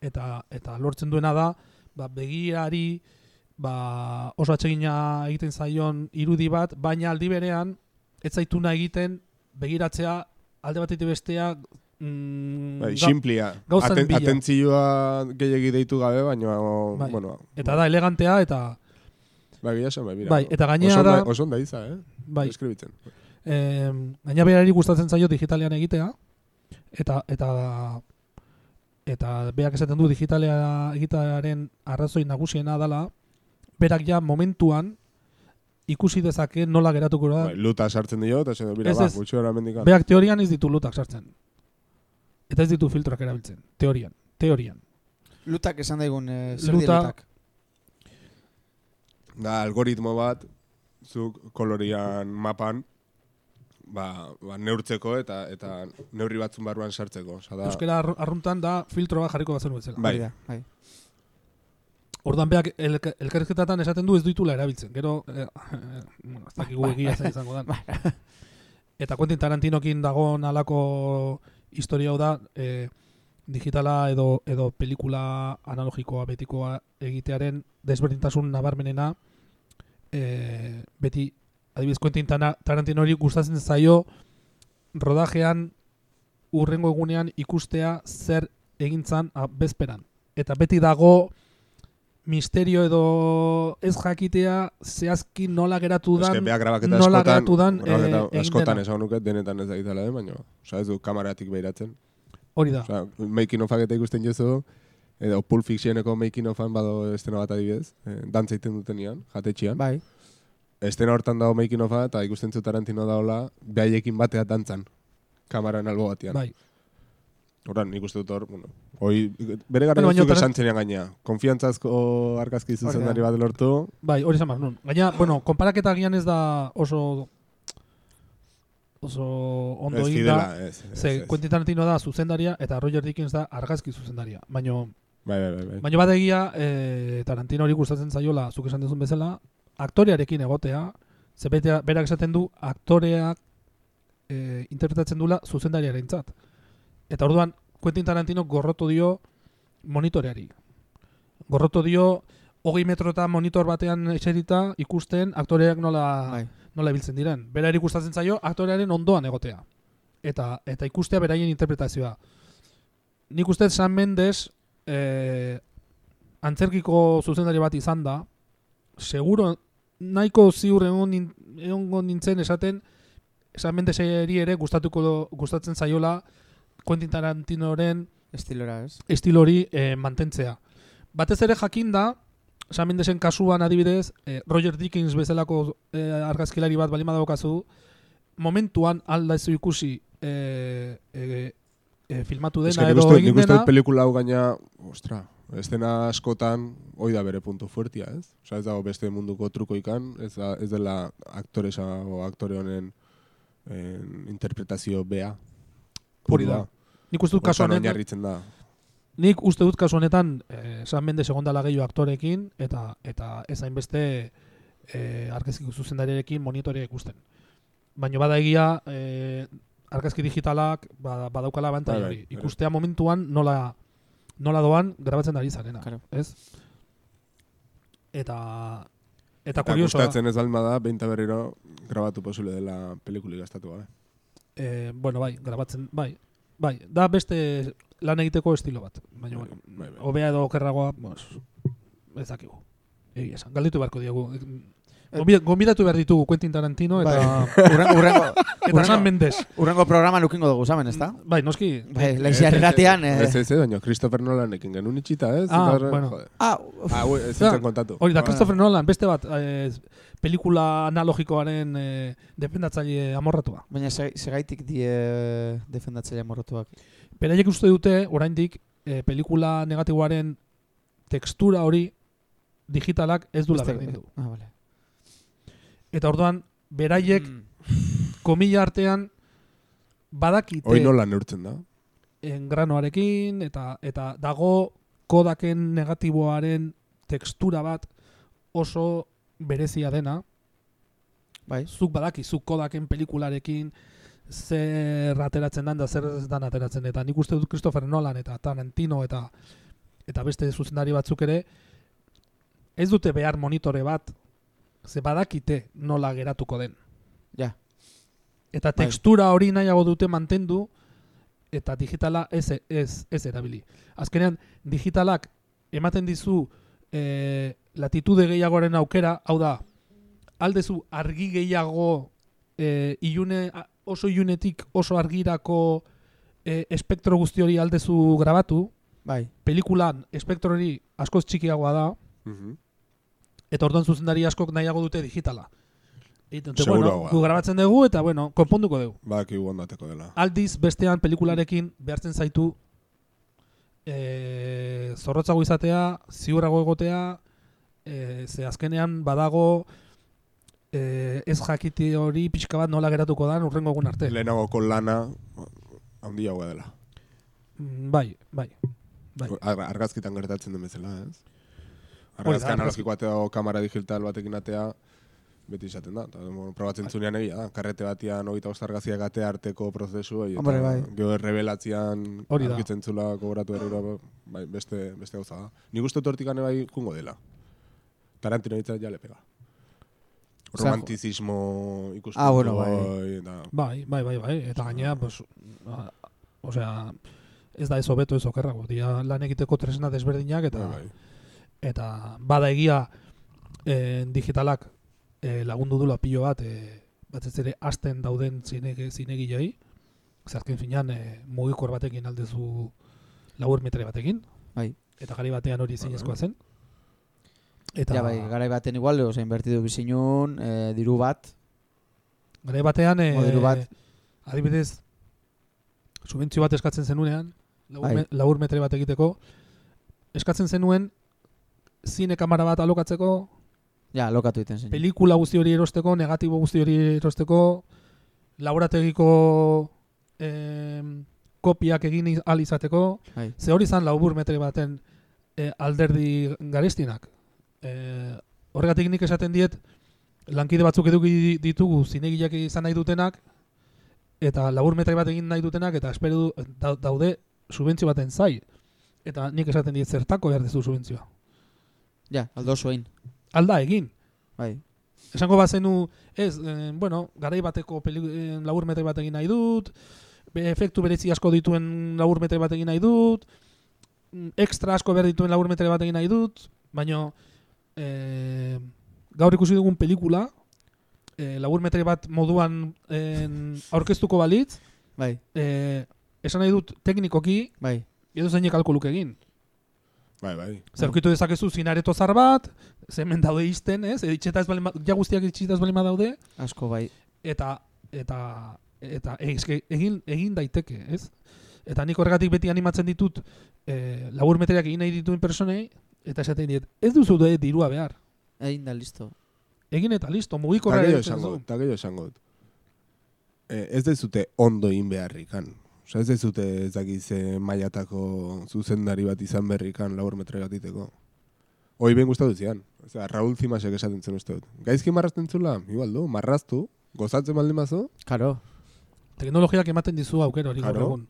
B: eta eta lortzen duena da, ba, begiari ba, oso atsegina egiten zaion irudi bat, baina aldi berean ez zaituna egiten begiratzea alde batetik bestea mm,
C: Bai, simplia. Aten,
B: bila.
C: atentzioa gehiagi deitu gabe, baina,
B: Bai.
C: bueno,
B: eta da elegantea eta
C: bai, gila bai, mira.
B: bai, eta gainera da
C: Oso onda iza, eh?
B: bai,
C: Eskribitzen.
B: Eh, gaina berari gustatzen zaio digitalean egitea eta eta eta berak esaten du digitalea egitearen arrazoi nagusiena dela berak ja momentuan ikusi dezake nola geratuko da.
C: Bai, luta sartzen dio, eta esan, mira,
B: Ez,
C: ba, gara mendikan.
B: Berak teorian ez ditu lutak sartzen. Eta ez ditu filtroak erabiltzen. Teorian. Teorian.
A: Lutak esan daigun, eh, zer
B: Luta-
A: lutak?
C: Da, algoritmo bat, zuk kolorian mapan, ba, ba, neurtzeko eta eta neurri batzun barruan sartzeko. Osa da,
B: Euskara arru- arruntan da filtro bat jarriko bazen bezala.
C: Bai.
A: Hori da, bai.
B: Ordan beak elk- elkarrizketatan esaten du ez ditula erabiltzen. Gero, eh, bueno, ez dakigu egia zen izango da. Eta Quentin Tarantinokin dagoen alako historia hau da, eh, digitala edo edo pelikula analogikoa betikoa egitearen desberdintasun nabarmenena eh, beti adibidez Quentin Tana- Tarantinori gustatzen zaio rodajean urrengo egunean ikustea zer egintzan a, bezperan. Eta beti dago misterio edo ez jakitea zehazki nola geratu
C: eske
B: dan
C: grabaketa
B: nola
C: askotan,
B: geratu dan,
C: grabaketa
B: eh, egin
C: askotan esan nuke, denetan ez da itala, eh? baina, oza, ez du kamaratik behiratzen.
B: hori da.
C: Osea, making ofak eta ikusten jozu, edo Pulp Fictioneko making ofan bado estena bat adibidez, eh, dantza egiten dutenian, jatetxian.
A: Bai.
C: Estena hortan dago making ofa eta ikusten zu Tarantino daola, behaiekin batea dantzan, kamaran albo batean.
B: Bai.
C: Horan, nik uste dut hor, bueno, hoi, bere gara
B: Bueno,
C: esan zenean gaina. Konfiantzazko argazki zuzendari bat lortu,
B: Bai, hori esan nun. Gaina, bueno, konparaketa agian ez da oso oso ondo
C: ez
B: egin
C: fidela,
B: da.
C: ez. ez,
B: Ze. Quentin Tarantino da zuzendaria eta Roger Dickens da argazki zuzendaria. Baina
C: Bai, bai, bai. bai.
B: baina badegia e, Tarantino hori gustatzen zaiola, zuk esan duzun bezala, aktorearekin egotea, ze berak esaten du aktoreak e, interpretatzen dula zuzendariarentzat. Eta orduan Quentin Tarantino gorrotu dio monitoreari. Gorrotu dio hogei metrota monitor batean eserita ikusten aktoreak nola,
A: Bai.
B: nola ibiltzen diren. Berari gustatzen zaio aktorearen ondoan egotea. Eta eta ikustea beraien interpretazioa. Nik uste San Mendes eh, antzerkiko zuzendari bat izan da, seguro nahiko ziur egon egongo nintzen esaten San Mendeseri ere gustatuko gustatzen zaiola Quentin Tarantinoren
A: Estilora, ez?
B: estilo hori eh, mantentzea. Batez ere jakinda, Sam Mendesen kasuan adibidez, eh, Roger Dickens bezalako eh, argazkilari bat balima daukazu, momentuan alda ez ikusi eh, eh, eh, filmatu dena edo egin dena,
C: pelikula hau gaina, ostra, estena askotan hoi da bere puntu fuertia, ez? Osa ez dago beste munduko truko ikan, ez, da, ez dela aktoresa o aktore honen en, interpretazio bea.
B: Hori da. nik uste dut kasu honetan,
C: da.
B: nik uste dut kasu honetan eh, Sam Mendes egondala gehiago aktorekin eta eta ez hainbeste e, argazki zuzendariarekin monitorea ikusten. Baina bada egia e, argazki digitalak ba, badaukala abantai
C: Bai, bai,
B: hori.
C: bai.
B: Ikustea momentuan nola nola doan grabatzen ari zarena,
A: Claro.
B: ez? Eta eta
C: Eta
B: kuriosoa, da.
C: gustatzen ez balma da, behinta berriro grabatu posible dela pelikuli gastatu gabe.
B: eh, bueno, bai, grabatzen, bai, bai, da beste lan egiteko estilo bat, baina
C: Bai,
B: bueno,
C: bai, bai.
B: hobea edo okerragoa, pues, ez dakigu. Egia esan, galditu beharko diegu. Gombi- Gonbidatu behar ditugu Quentin Tarantino eta,
A: Urrengo, urrengo,
B: eta San Mendes.
A: urrengo programan ukingo dugu, zamen, ezta?
B: Bai, noski.
A: Bai, laiziar erratean. eh,
C: Ez, ez, baina Christopher Nolanekin genuen itxita, ez?
B: Ah, bueno.
A: Ah,
C: Ah, ez kontatu.
B: Hori da,
A: Bueno.
B: Christopher Nolan, beste bat, eh, pelikula analogikoaren eh, defendatzaile amorratua.
A: baina se- segaitik die defendatzaile morrotuak.
B: Beraiek uste dute, oraindik, eh, pelikula negatiboaren tekstura hori digitalak ez dula
A: Beste-
B: berdin du.
A: Ah, vale.
B: Eta orduan, beraiek
A: Mm.
B: komila artean badakite
C: Hoi nola neurtzen da?
B: engranoarekin eta eta dago kodaken negatiboaren tekstura bat oso berezia dena.
A: Bai.
B: Zuk badaki, zuk kodaken pelikularekin zer ateratzen dan da zer ez dan ateratzen eta nik uste dut Christopher Nolan eta Tarantino eta eta beste zuzendari batzuk ere ez dute behar monitore bat ze badakite nola geratuko den.
A: Ja.
B: Eta
A: Bai.
B: tekstura hori nahiago dute mantendu eta digitala ez, ez, ez erabili. Azkenean, digitalak ematen dizu e, latitude gehiagoaren aukera, hau da, aldezu argi gehiago e, ilune, oso ilunetik oso argirako e, espektro guzti hori aldezu grabatu,
A: Bai.
B: pelikulan espektro hori askoz txikiagoa da,
C: Mhm.
B: eta orduan zuzendari askok nahiago dute digitala. Eta, bueno, gu grabatzen dugu eta bueno, konponduko dugu.
C: Badakigu ondateko dela.
B: Aldiz bestean pelikularekin behartzen zaitu e, zorrotzago izatea, ziurrago egotea, e, ze azkenean badago e, ez jakiti hori pixka bat nola geratuko dan urrengo egun arte.
C: Lehenagoko lana handiagoa dela.
B: Mm, Bai, bai. Bai.
C: Ar argazkitan gertatzen den bezala, ez?
B: Hori da,
C: Argazki
B: argazki-
C: analogiko atea kamera digital batekin atea beti izaten da. Eta, bueno, probatzen zunean egia da. Karrete batian hogeita bost argazkiak atea arteko prozesu hori.
A: Hombre, bai.
C: Gero errebelatzean aurkitzen zula kogoratu errura, bai, beste, beste gauza da. Nik uste dut hortik ane bai kungo dela. Tarantino hitza ja le pega. Romantizismo ikusten
A: Ah, bueno, bai.
C: Eta,
B: Bai, bai, bai, bai. Eta gainea, pues, a, osea, ez da ez hobeto ez okerrago. Dia lan egiteko tresna desberdinak eta
C: bai, bai.
B: eta bada egia e, digitalak e, lagundu dula pilo bat e, batez ere hasten dauden zinege, zinegilei zerken finean e, mugikor batekin aldezu labur metre batekin
A: Bai.
B: eta gari batean hori zinezkoa zen eta
A: Ja, bai, garai baten igual, oza, invertidu bizinun, eh, diru bat,
B: garai batean e,
A: Modelu bat.
B: adibidez subentzio bat eskatzen zenuenean labur,
A: Bai.
B: me, labur metre bat egiteko eskatzen zenuen zine kamera bat alokatzeko
A: ja, lokatu egiten zen.
B: pelikula guzti hori erosteko, negatibo guzti hori erosteko, laborategiko em, kopiak egin ahal izateko,
A: Bai.
B: ze hori zan laubur metre baten e, alderdi garestinak. E, horregatik nik esaten diet, lankide batzuk eduki ditugu zinegileak izan nahi dutenak, eta labur metre bat egin nahi dutenak, eta espero daude subentzio baten zai. Eta nik esaten diet zertako behar dezu subentzioa.
A: Ja, aldo zuen.
B: Alda egin.
A: Bai.
B: Esango bazenu, ez, eh, bueno, garai bateko peli- eh, labur metre bat egin nahi dut, be, efektu berezi asko dituen labur metre bat egin nahi dut, mm, extra asko behar dituen labur metre bat egin nahi dut, baina eh, gaur ikusi dugun pelikula, eh, labur metre bat moduan en, aurkeztuko balitz,
A: Bai,
B: eh, esan nahi dut teknikoki,
A: bai.
B: edo zeinek kalkuluk egin.
C: Bai, bai.
B: Zerkitu dezakezu zinareto zar bat, zemen daude izten, ez? Itxeta ez balin ba- ja guztiak itxita ez balin badaude,
A: Asko bai.
B: eta eta eta eske, egin egin daiteke, ez? Eta nik horregatik beti animatzen ditut e, labur metreak egin nahi dituen personei eta esaten diet, ez duzu de dirua behar.
A: Egin da, listo.
B: Egin eta listo, mugikorra
C: esango,
B: zu.
C: dut, eta gehiago esango. Eh, ez dezute ondo egin beharrikan. Osa ez dezute ez dakiz ze mailatako zuzendari bat izan berrikan labur metre bat iteko. hoi ben gustatu zian. Osea, Raúl Zimasek esaten zen uste dut. Gaizki marrazten zula, igual du, marraztu, gozatzen baldin bazu,
A: Karo.
B: Teknologiak ematen dizu aukera hori gaur egun.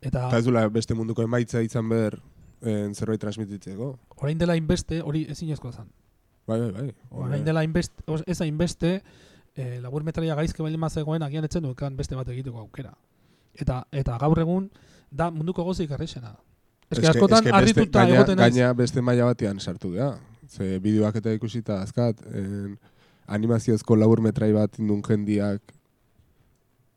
B: Eta
C: eta ez dula beste munduko emaitza izan behar en, zerbait transmititzeko.
B: orain dela inbeste hori ezinezkoa zen.
C: Bai, bai, bai.
B: Orain dela inbeste, ez hainbeste, e, labur metraia gaizke baldin bazegoen agian etzen dukan beste bat egiteko aukera. Eta eta gaur egun da munduko gozik errexena. Ez que askotan
C: eske
B: harrituta
C: gaina,
B: egoten naiz.
C: Gaina beste maila batean sartu geha. Ze bideoak eta ikusita azkat, en, animaziozko labur metrai bat indun jendiak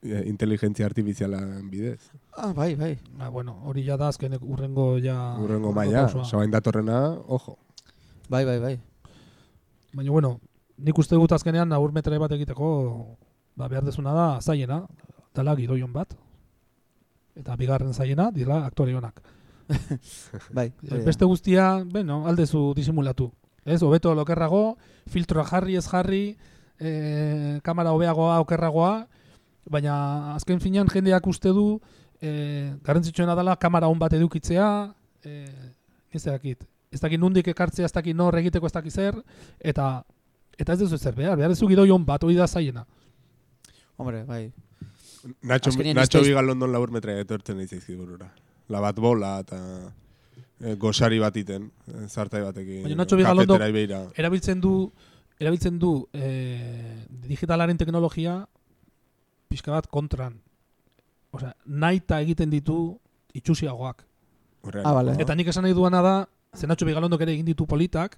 C: inteligentzia artifizialan bidez.
A: Ah, bai, bai.
B: Ah, bueno, hori ja da azkenek urrengo ja...
C: Urrengo maila,
B: pausoa.
C: soain datorrena, ojo.
A: Bai, bai, bai.
B: Baina, bueno, nik uste dut azkenean aur metre bat egiteko ba, behar dezuna da zaiena, dala gidoion bat. Eta bigarren zaiena, dira aktore honak.
A: Bai. da.
B: Beste guztia, bueno, aldezu disimulatu. Ez, hobeto lokerrago, filtroa jarri ez jarri, e, kamera hobeagoa, okerragoa, baina azken finean jendeak uste du, e, garrantzitsuena dela kamera on bat edukitzea, e, ez dakit. Ez dakit nundik ekartzea, ez dakit nor egiteko ez dakit zer, eta eta ez duzu zer behar, behar duzu gidoi on bat, hori da zaiena.
A: Hombre, bai.
C: Nacho,
A: Azkenean
C: Nacho
A: da-
C: Bigal London labur metrai etortzen nahi zaizkit burura. La bat bola eta e, gosari bat iten, zartai batekin.
B: Baina Nacho
C: kafetera ibeira.
B: Erabiltzen du, erabiltzen du e, digitalaren teknologia pixka bat kontran. Osea, naita egiten ditu itxusiagoak.
A: Ah, vale.
B: Eta nik esan nahi duana da, ze Nacho Bigalondok ere egin ditu politak,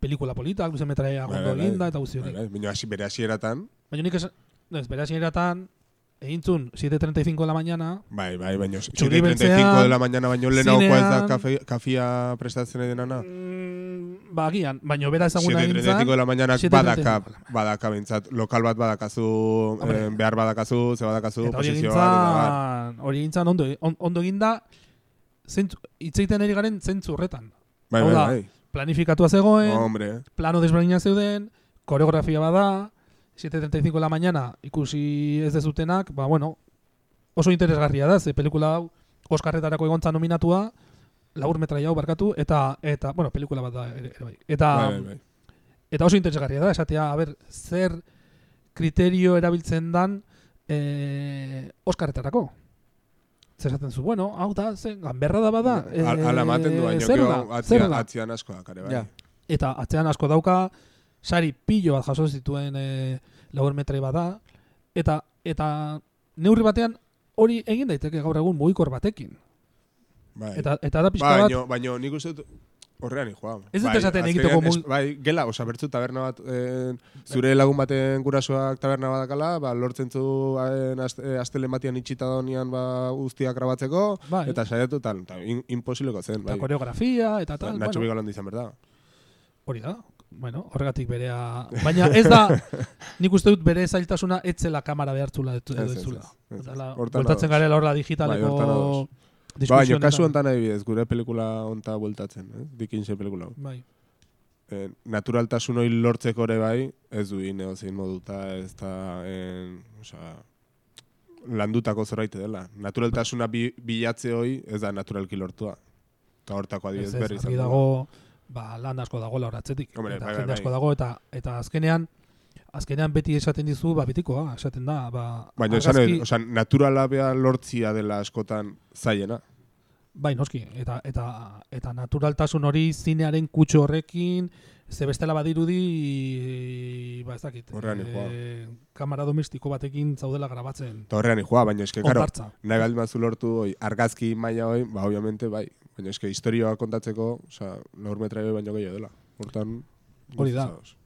B: pelikula politak, luze metraia
C: Bai,
B: gondo
C: bai, bai.
B: eginda eta guzti
C: Bai,
B: hori.
C: bai, Baina hasi bere hasieratan,
B: Baina nik esan, ez, bere hasieratan, egintzun 7.35 de la mañana,
C: bai, bai, baina
B: Txuri
C: 7.35
B: beltzean,
C: de la mañana baino lehenagokoa ez da kafia prestatzen nahi denana.
B: mm, ba agian, baina bera ezaguna egin
C: 7.35 de
B: zan,
C: la mañana
B: 7:35.
C: badaka, badaka bentsat, lokal bat badakazu, eh, behar badakazu, ze badakazu,
B: eta egin
C: posizioa, eta
B: zan, hori egin zan ondo, on- ondo eginda, zentzu, itzeiten ari garen zentzu horretan.
C: Bai, bai,
B: da,
C: bai.
B: Planifikatua zegoen,
C: Hombre,
B: plano desberdinak zeuden, koreografia bada, 7.35 de la mañana ikusi ez dezutenak, ba bueno, oso interesgarria da, ze pelikula hau Oscarretarako egontza nominatua, labur metraia hau barkatu, eta, eta bueno, pelikula bat da ere, ere bai. Eta,
C: bai, bai, bai.
B: eta oso interesgarria da, esatea, a ber, zer kriterio erabiltzen dan eh, Oscarretarako. Zer esaten zu, bueno, hau da, zen, ganberra da bada,
C: Al- Ala ematen du, baina
B: zer da,
C: atzian,
B: da?
C: atzian asko dakare, bai.
A: Ja.
B: eta atzean asko dauka, sari pilo bat jaso zituen e, laur metre bada, eta eta neurri batean hori egin daiteke gaur egun mugikor batekin.
C: Bai.
B: Eta eta da pixka bat,
C: Baina, baina nik uste dut horrean joa.
B: Ez dut esaten egiteko
C: es- Bai, gela, osa bertzu taberna bat, eh, zure lagun baten gurasoak taberna badakala, ba, lortzen zu eh, eh, astelen batian itxita daunian ba, guztiak grabatzeko,
B: bai,
C: eta saiatu tal, eta in, imposibleko zen,
B: eta
C: bai.
B: koreografia, eta
C: Ba,
B: tal,
C: Nacho
B: bueno,
C: Vigalondo izan, berda?
B: hori da. Bueno, horregatik berea... Baina ez da, nik uste dut bere zailtasuna etzela kamera behartzula edo
C: Ez, ez, ez, ez. Hortan ados.
B: garela horla
C: Bai,
B: digitaleko
C: hortan ados. Ba, baina kasu
B: honetan.
C: adibidez, gure pelikula honta bueltatzen, eh? dikinxe pelikula.
B: Bai.
C: eh, naturaltasun hori lortzeko ere bai, ez du ineozein moduta, ez da, en, osea, landutako zerbait dela. Naturaltasuna bi, bilatze hori ez da naturalki lortua. Eta hortako adibidez
B: Ez, ez,
C: berri izan
B: dago, ba, lan asko dago lauratzetik.
C: Hombre,
B: eta
C: bai, bai,
B: jende
C: bai.
B: asko dago, eta eta azkenean, azkenean beti esaten dizu, ba, betikoa, esaten da, ba,
C: Baina esan, osea, naturala bea lortzia dela askotan zaiena.
B: Bai, noski, eta, eta, eta naturaltasun hori zinearen kutxo horrekin, ze bestela badirudi, ba ez dakit,
C: Horrean
B: eh, kamera domestiko batekin zaudela grabatzen.
C: Eta horrean joa, baina eske, karo, nahi baldin bazu lortu hoi, argazki maila hoi, ba, obviamente, bai. Baina eske, historioa kontatzeko, osea, laur metra hoi baino gehiago dela. Hortan,
B: Hori da.
C: guztiz ados.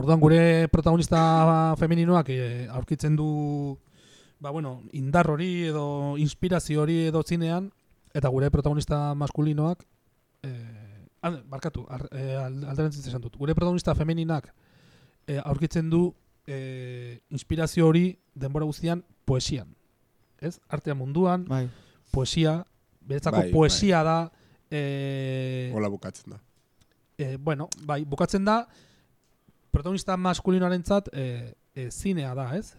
B: Orduan gure protagonista femeninoak eh, aurkitzen du ba, bueno, indar hori edo inspirazio hori edo zinean eta gure protagonista maskulinoak eh, al- barkatu, ar, alderantziz esan dut. Gure protagonista femeninak eh, aurkitzen du eh, inspirazio hori denbora guztian poesian. Ez? Artea munduan,
A: Bai.
B: poesia, beretzako
C: Bai,
B: poesia da eh,
C: Hola bukatzen da.
B: e, bueno, bai, bukatzen da protagonista maskulinoarentzat e, e, zinea da, ez?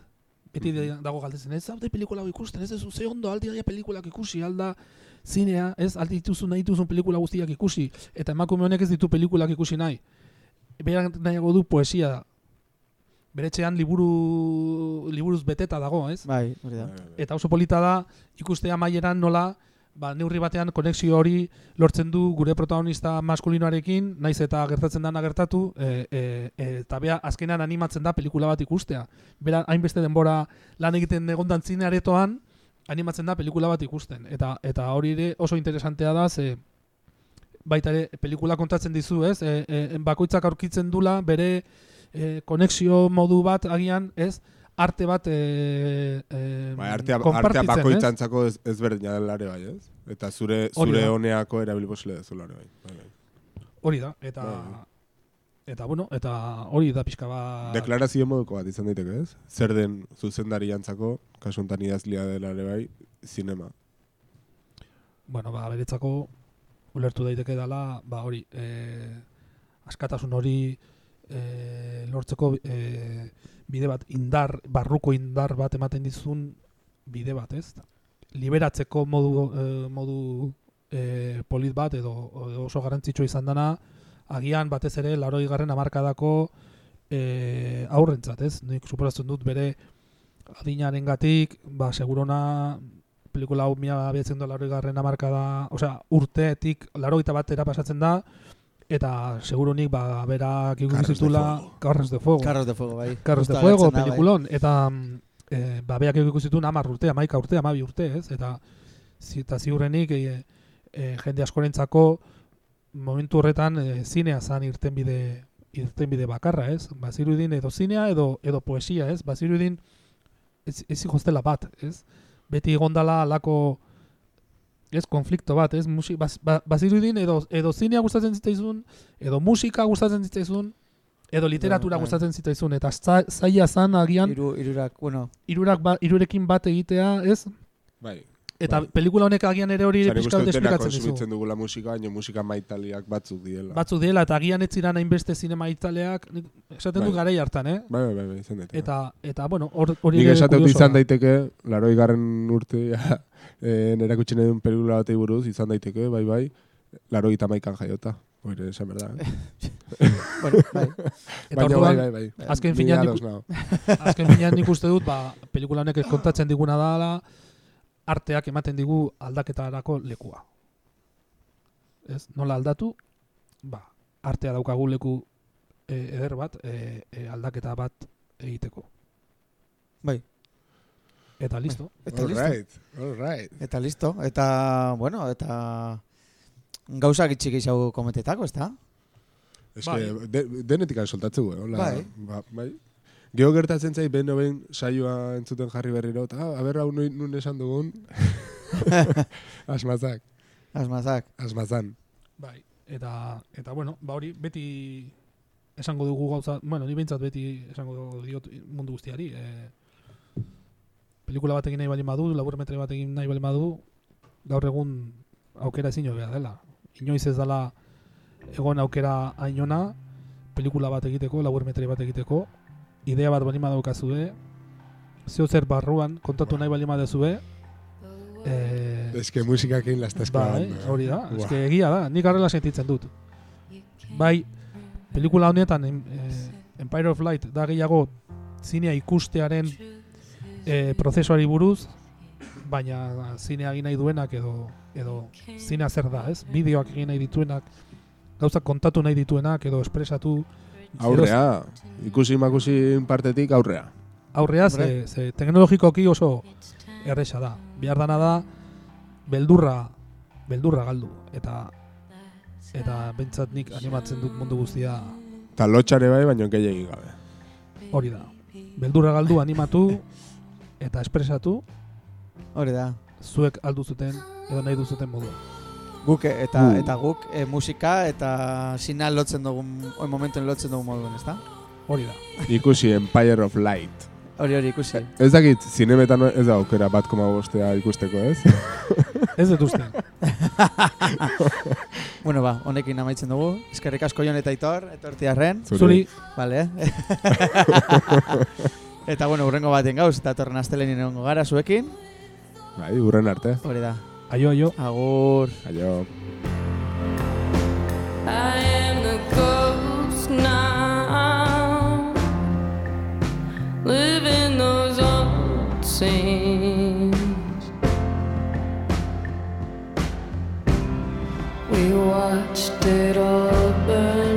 B: beti de- dago galdetzen, ez zaude pelikula ikusten, ez ez ze ondo aldi daia pelikulak ikusi, alda zinea, ez aldi dituzu nahi dituzun pelikula guztiak ikusi, eta emakume honek ez ditu pelikulak ikusi nahi. Berak nahiago du poesia, bere etxean liburu, liburuz beteta dago, ez?
A: Bai, hori da.
B: Eta oso polita da ikustea maieran nola ba, neurri batean konexio hori lortzen du gure protagonista maskulinoarekin, naiz eta gertatzen dana gertatu, e, e, e, eta bea azkenan animatzen da pelikula bat ikustea. Bera, hainbeste denbora lan egiten egondan zine aretoan, animatzen da pelikula bat ikusten. Eta eta hori ere oso interesantea da, ze baita ere pelikula kontatzen dizu, ez? E, e, bakoitzak aurkitzen dula bere e, konexio modu bat agian, ez? Arte bat e, e,
C: Bai, artea, artea
B: ez?
C: bakoitzantzako ez, ezberdina dela ere bai, ez? Eta zure, zure honeako erabili posible dezula ere bai. bai, bai.
B: Hori da, eta
C: Bai.
B: eta bueno, eta hori da pixka bat
C: Deklarazio moduko bat izan daiteke, ez? Zer den zuzendari jantzako, kasu honetan idazlia dela ere bai, zinema.
B: bueno, ba beretzako ulertu daiteke dela, ba hori, e, askatasun hori e, lortzeko e, bide bat indar, barruko indar bat ematen dizun bide bat, ez? Liberatzeko modu e, modu e, polit bat edo, oso garrantzitsua izan dana agian batez ere 80garren hamarkadako e, aurrentzat, ez? Nik suposatzen dut bere adinarengatik, ba segurona pelikula hau mila abiatzen da laroigarren hamarkada, osea, urteetik larogeita batera pasatzen da, eta segurunik ba, berak ikusi zitula. Carros de Fuego.
A: Carros de Fuego, bai.
B: Carros de Fuego,
A: da, bai.
B: eta e, ba, beak ikusi zituen hamar urte, amaika urte, amabi urte, ez? Eta, eta ziurrenik e, e, jende askorentzako momentu horretan e, zinea zan irtenbide irtenbide bakarra, ez? Bazirudin edo zinea edo edo poesia, ez? Bazirudin ez, ez bat, ez? Beti egondala alako ez konflikto bat, ez? Musi, baz, ba, bazirudin edo, edo zinea gustatzen zitzaizun, edo musika gustatzen zitzaizun, edo literatura
A: Bai.
B: gustatzen zitzaizun, eta za, zaila zan agian
A: Hiru, hirurak, bueno,
B: irurak ba, irurekin bat egitea, ez?
C: Bai.
B: Eta
C: Bai.
B: pelikula honek agian ere hori pixka
C: dena
B: esplikatzen dizu.
C: konsumitzen dugula musika, baina musika maitaliak batzuk diela.
B: Batzuk diela, eta agian ez ziren hainbeste zinema nik esaten dut
C: Bai.
B: garai hartan, eh?
C: Bai, bai, bai, izan daiteke.
B: Eta, eta bueno, hor- hori
C: Nik
B: ere
C: esatut
B: kuriosoa
C: izan
B: da.
C: daiteke, laroi garren urte, ja, e, nera kutxen edun pelikula batei buruz, izan daiteke, bai, bai, laroi tamaikan jaiota. Hore, esan berda. Eh?
A: bueno, bai.
B: Eta
C: Baina, bai, bai, bai.
B: azken finean nik, azken finean nik uste dut, ba, pelikula honek kontatzen diguna dala, arteak ematen digu aldaketarako lekua. Ez, nola aldatu, ba, artea daukagu leku e, eder bat, e, e, aldaketa bat egiteko.
A: Bai.
B: Eta listo.
A: Eta
C: All
A: listo.
C: right, all right.
A: Eta listo. Eta, bueno, eta gauzak itxik izau kometetako, ez da?
C: Ez
B: Bai.
C: que, de, denetik soltatzeu, eh? Hola,
A: Bai.
C: Ba, bai. Geo gertatzen zait, ben ben saioa entzuten jarri berriro, eta ah, aber hau nun, nun esan dugun. asmazak,
A: Asmazak.
C: asmazan.
B: Bai, eta eta bueno, ba hori beti esango dugu gauza, bueno, ni behintzat beti esango diot mundu guztiari, e, pelikula batekin nahi bali badu, laburmetre batekin nahi bali badu, gaur egun aukera ezin hobea dela. Inoiz ez dela egon aukera ainona, pelikula bat egiteko, laburmetre bat egiteko, idea bat bali badaukazue, zeo zer barruan kontatu nahi bali badezue, eh,
C: Ez que musikakin lastazko.
B: Bai, hori da.
C: Buah.
B: Eske egia da, nik arrela sentitzen dut. Bai, pelikula honetan eh, Empire of Light da gehiago zinea ikustearen eh, prozesuari buruz, baina zinea egin nahi duenak edo edo zinea zer da, ez? Bideoak egin nahi dituenak, gauzak kontatu nahi dituenak edo espresatu
C: Aurrea, ikusi makusi partetik aurrea.
B: aurrea ze, ze teknologikoki oso erresa da. Behar dana da beldurra beldurra galdu eta eta bentsat nik animatzen dut mundu guztia
C: Eta lotxare bai, baina gehiagin gabe.
B: hori da. Beldurra galdu animatu eta espresatu
A: Hori da.
B: zuek aldu zuten edo nahi duzuten moduan
A: guk eta
C: mm.
A: eta guk e, musika eta sinal lotzen dugu oi momentuen lotzen dugu moduen, ezta?
B: Hori da.
C: Ikusi Empire of Light.
A: Hori hori ikusi.
C: Ez dakit, zinemetan ez da aukera bat koma bostea ikusteko, ez?
B: ez dut uste.
A: bueno, ba, honekin amaitzen dugu. Eskerrik asko jon eta itor, etortiarren.
B: Zuri.
A: Vale, eh? eta, bueno, urrengo baten gauz, eta torren astelen gara zuekin.
C: Bai, urren arte.
A: Hori da.
E: I am the ghost now. Living those old scenes. We watched it all burn.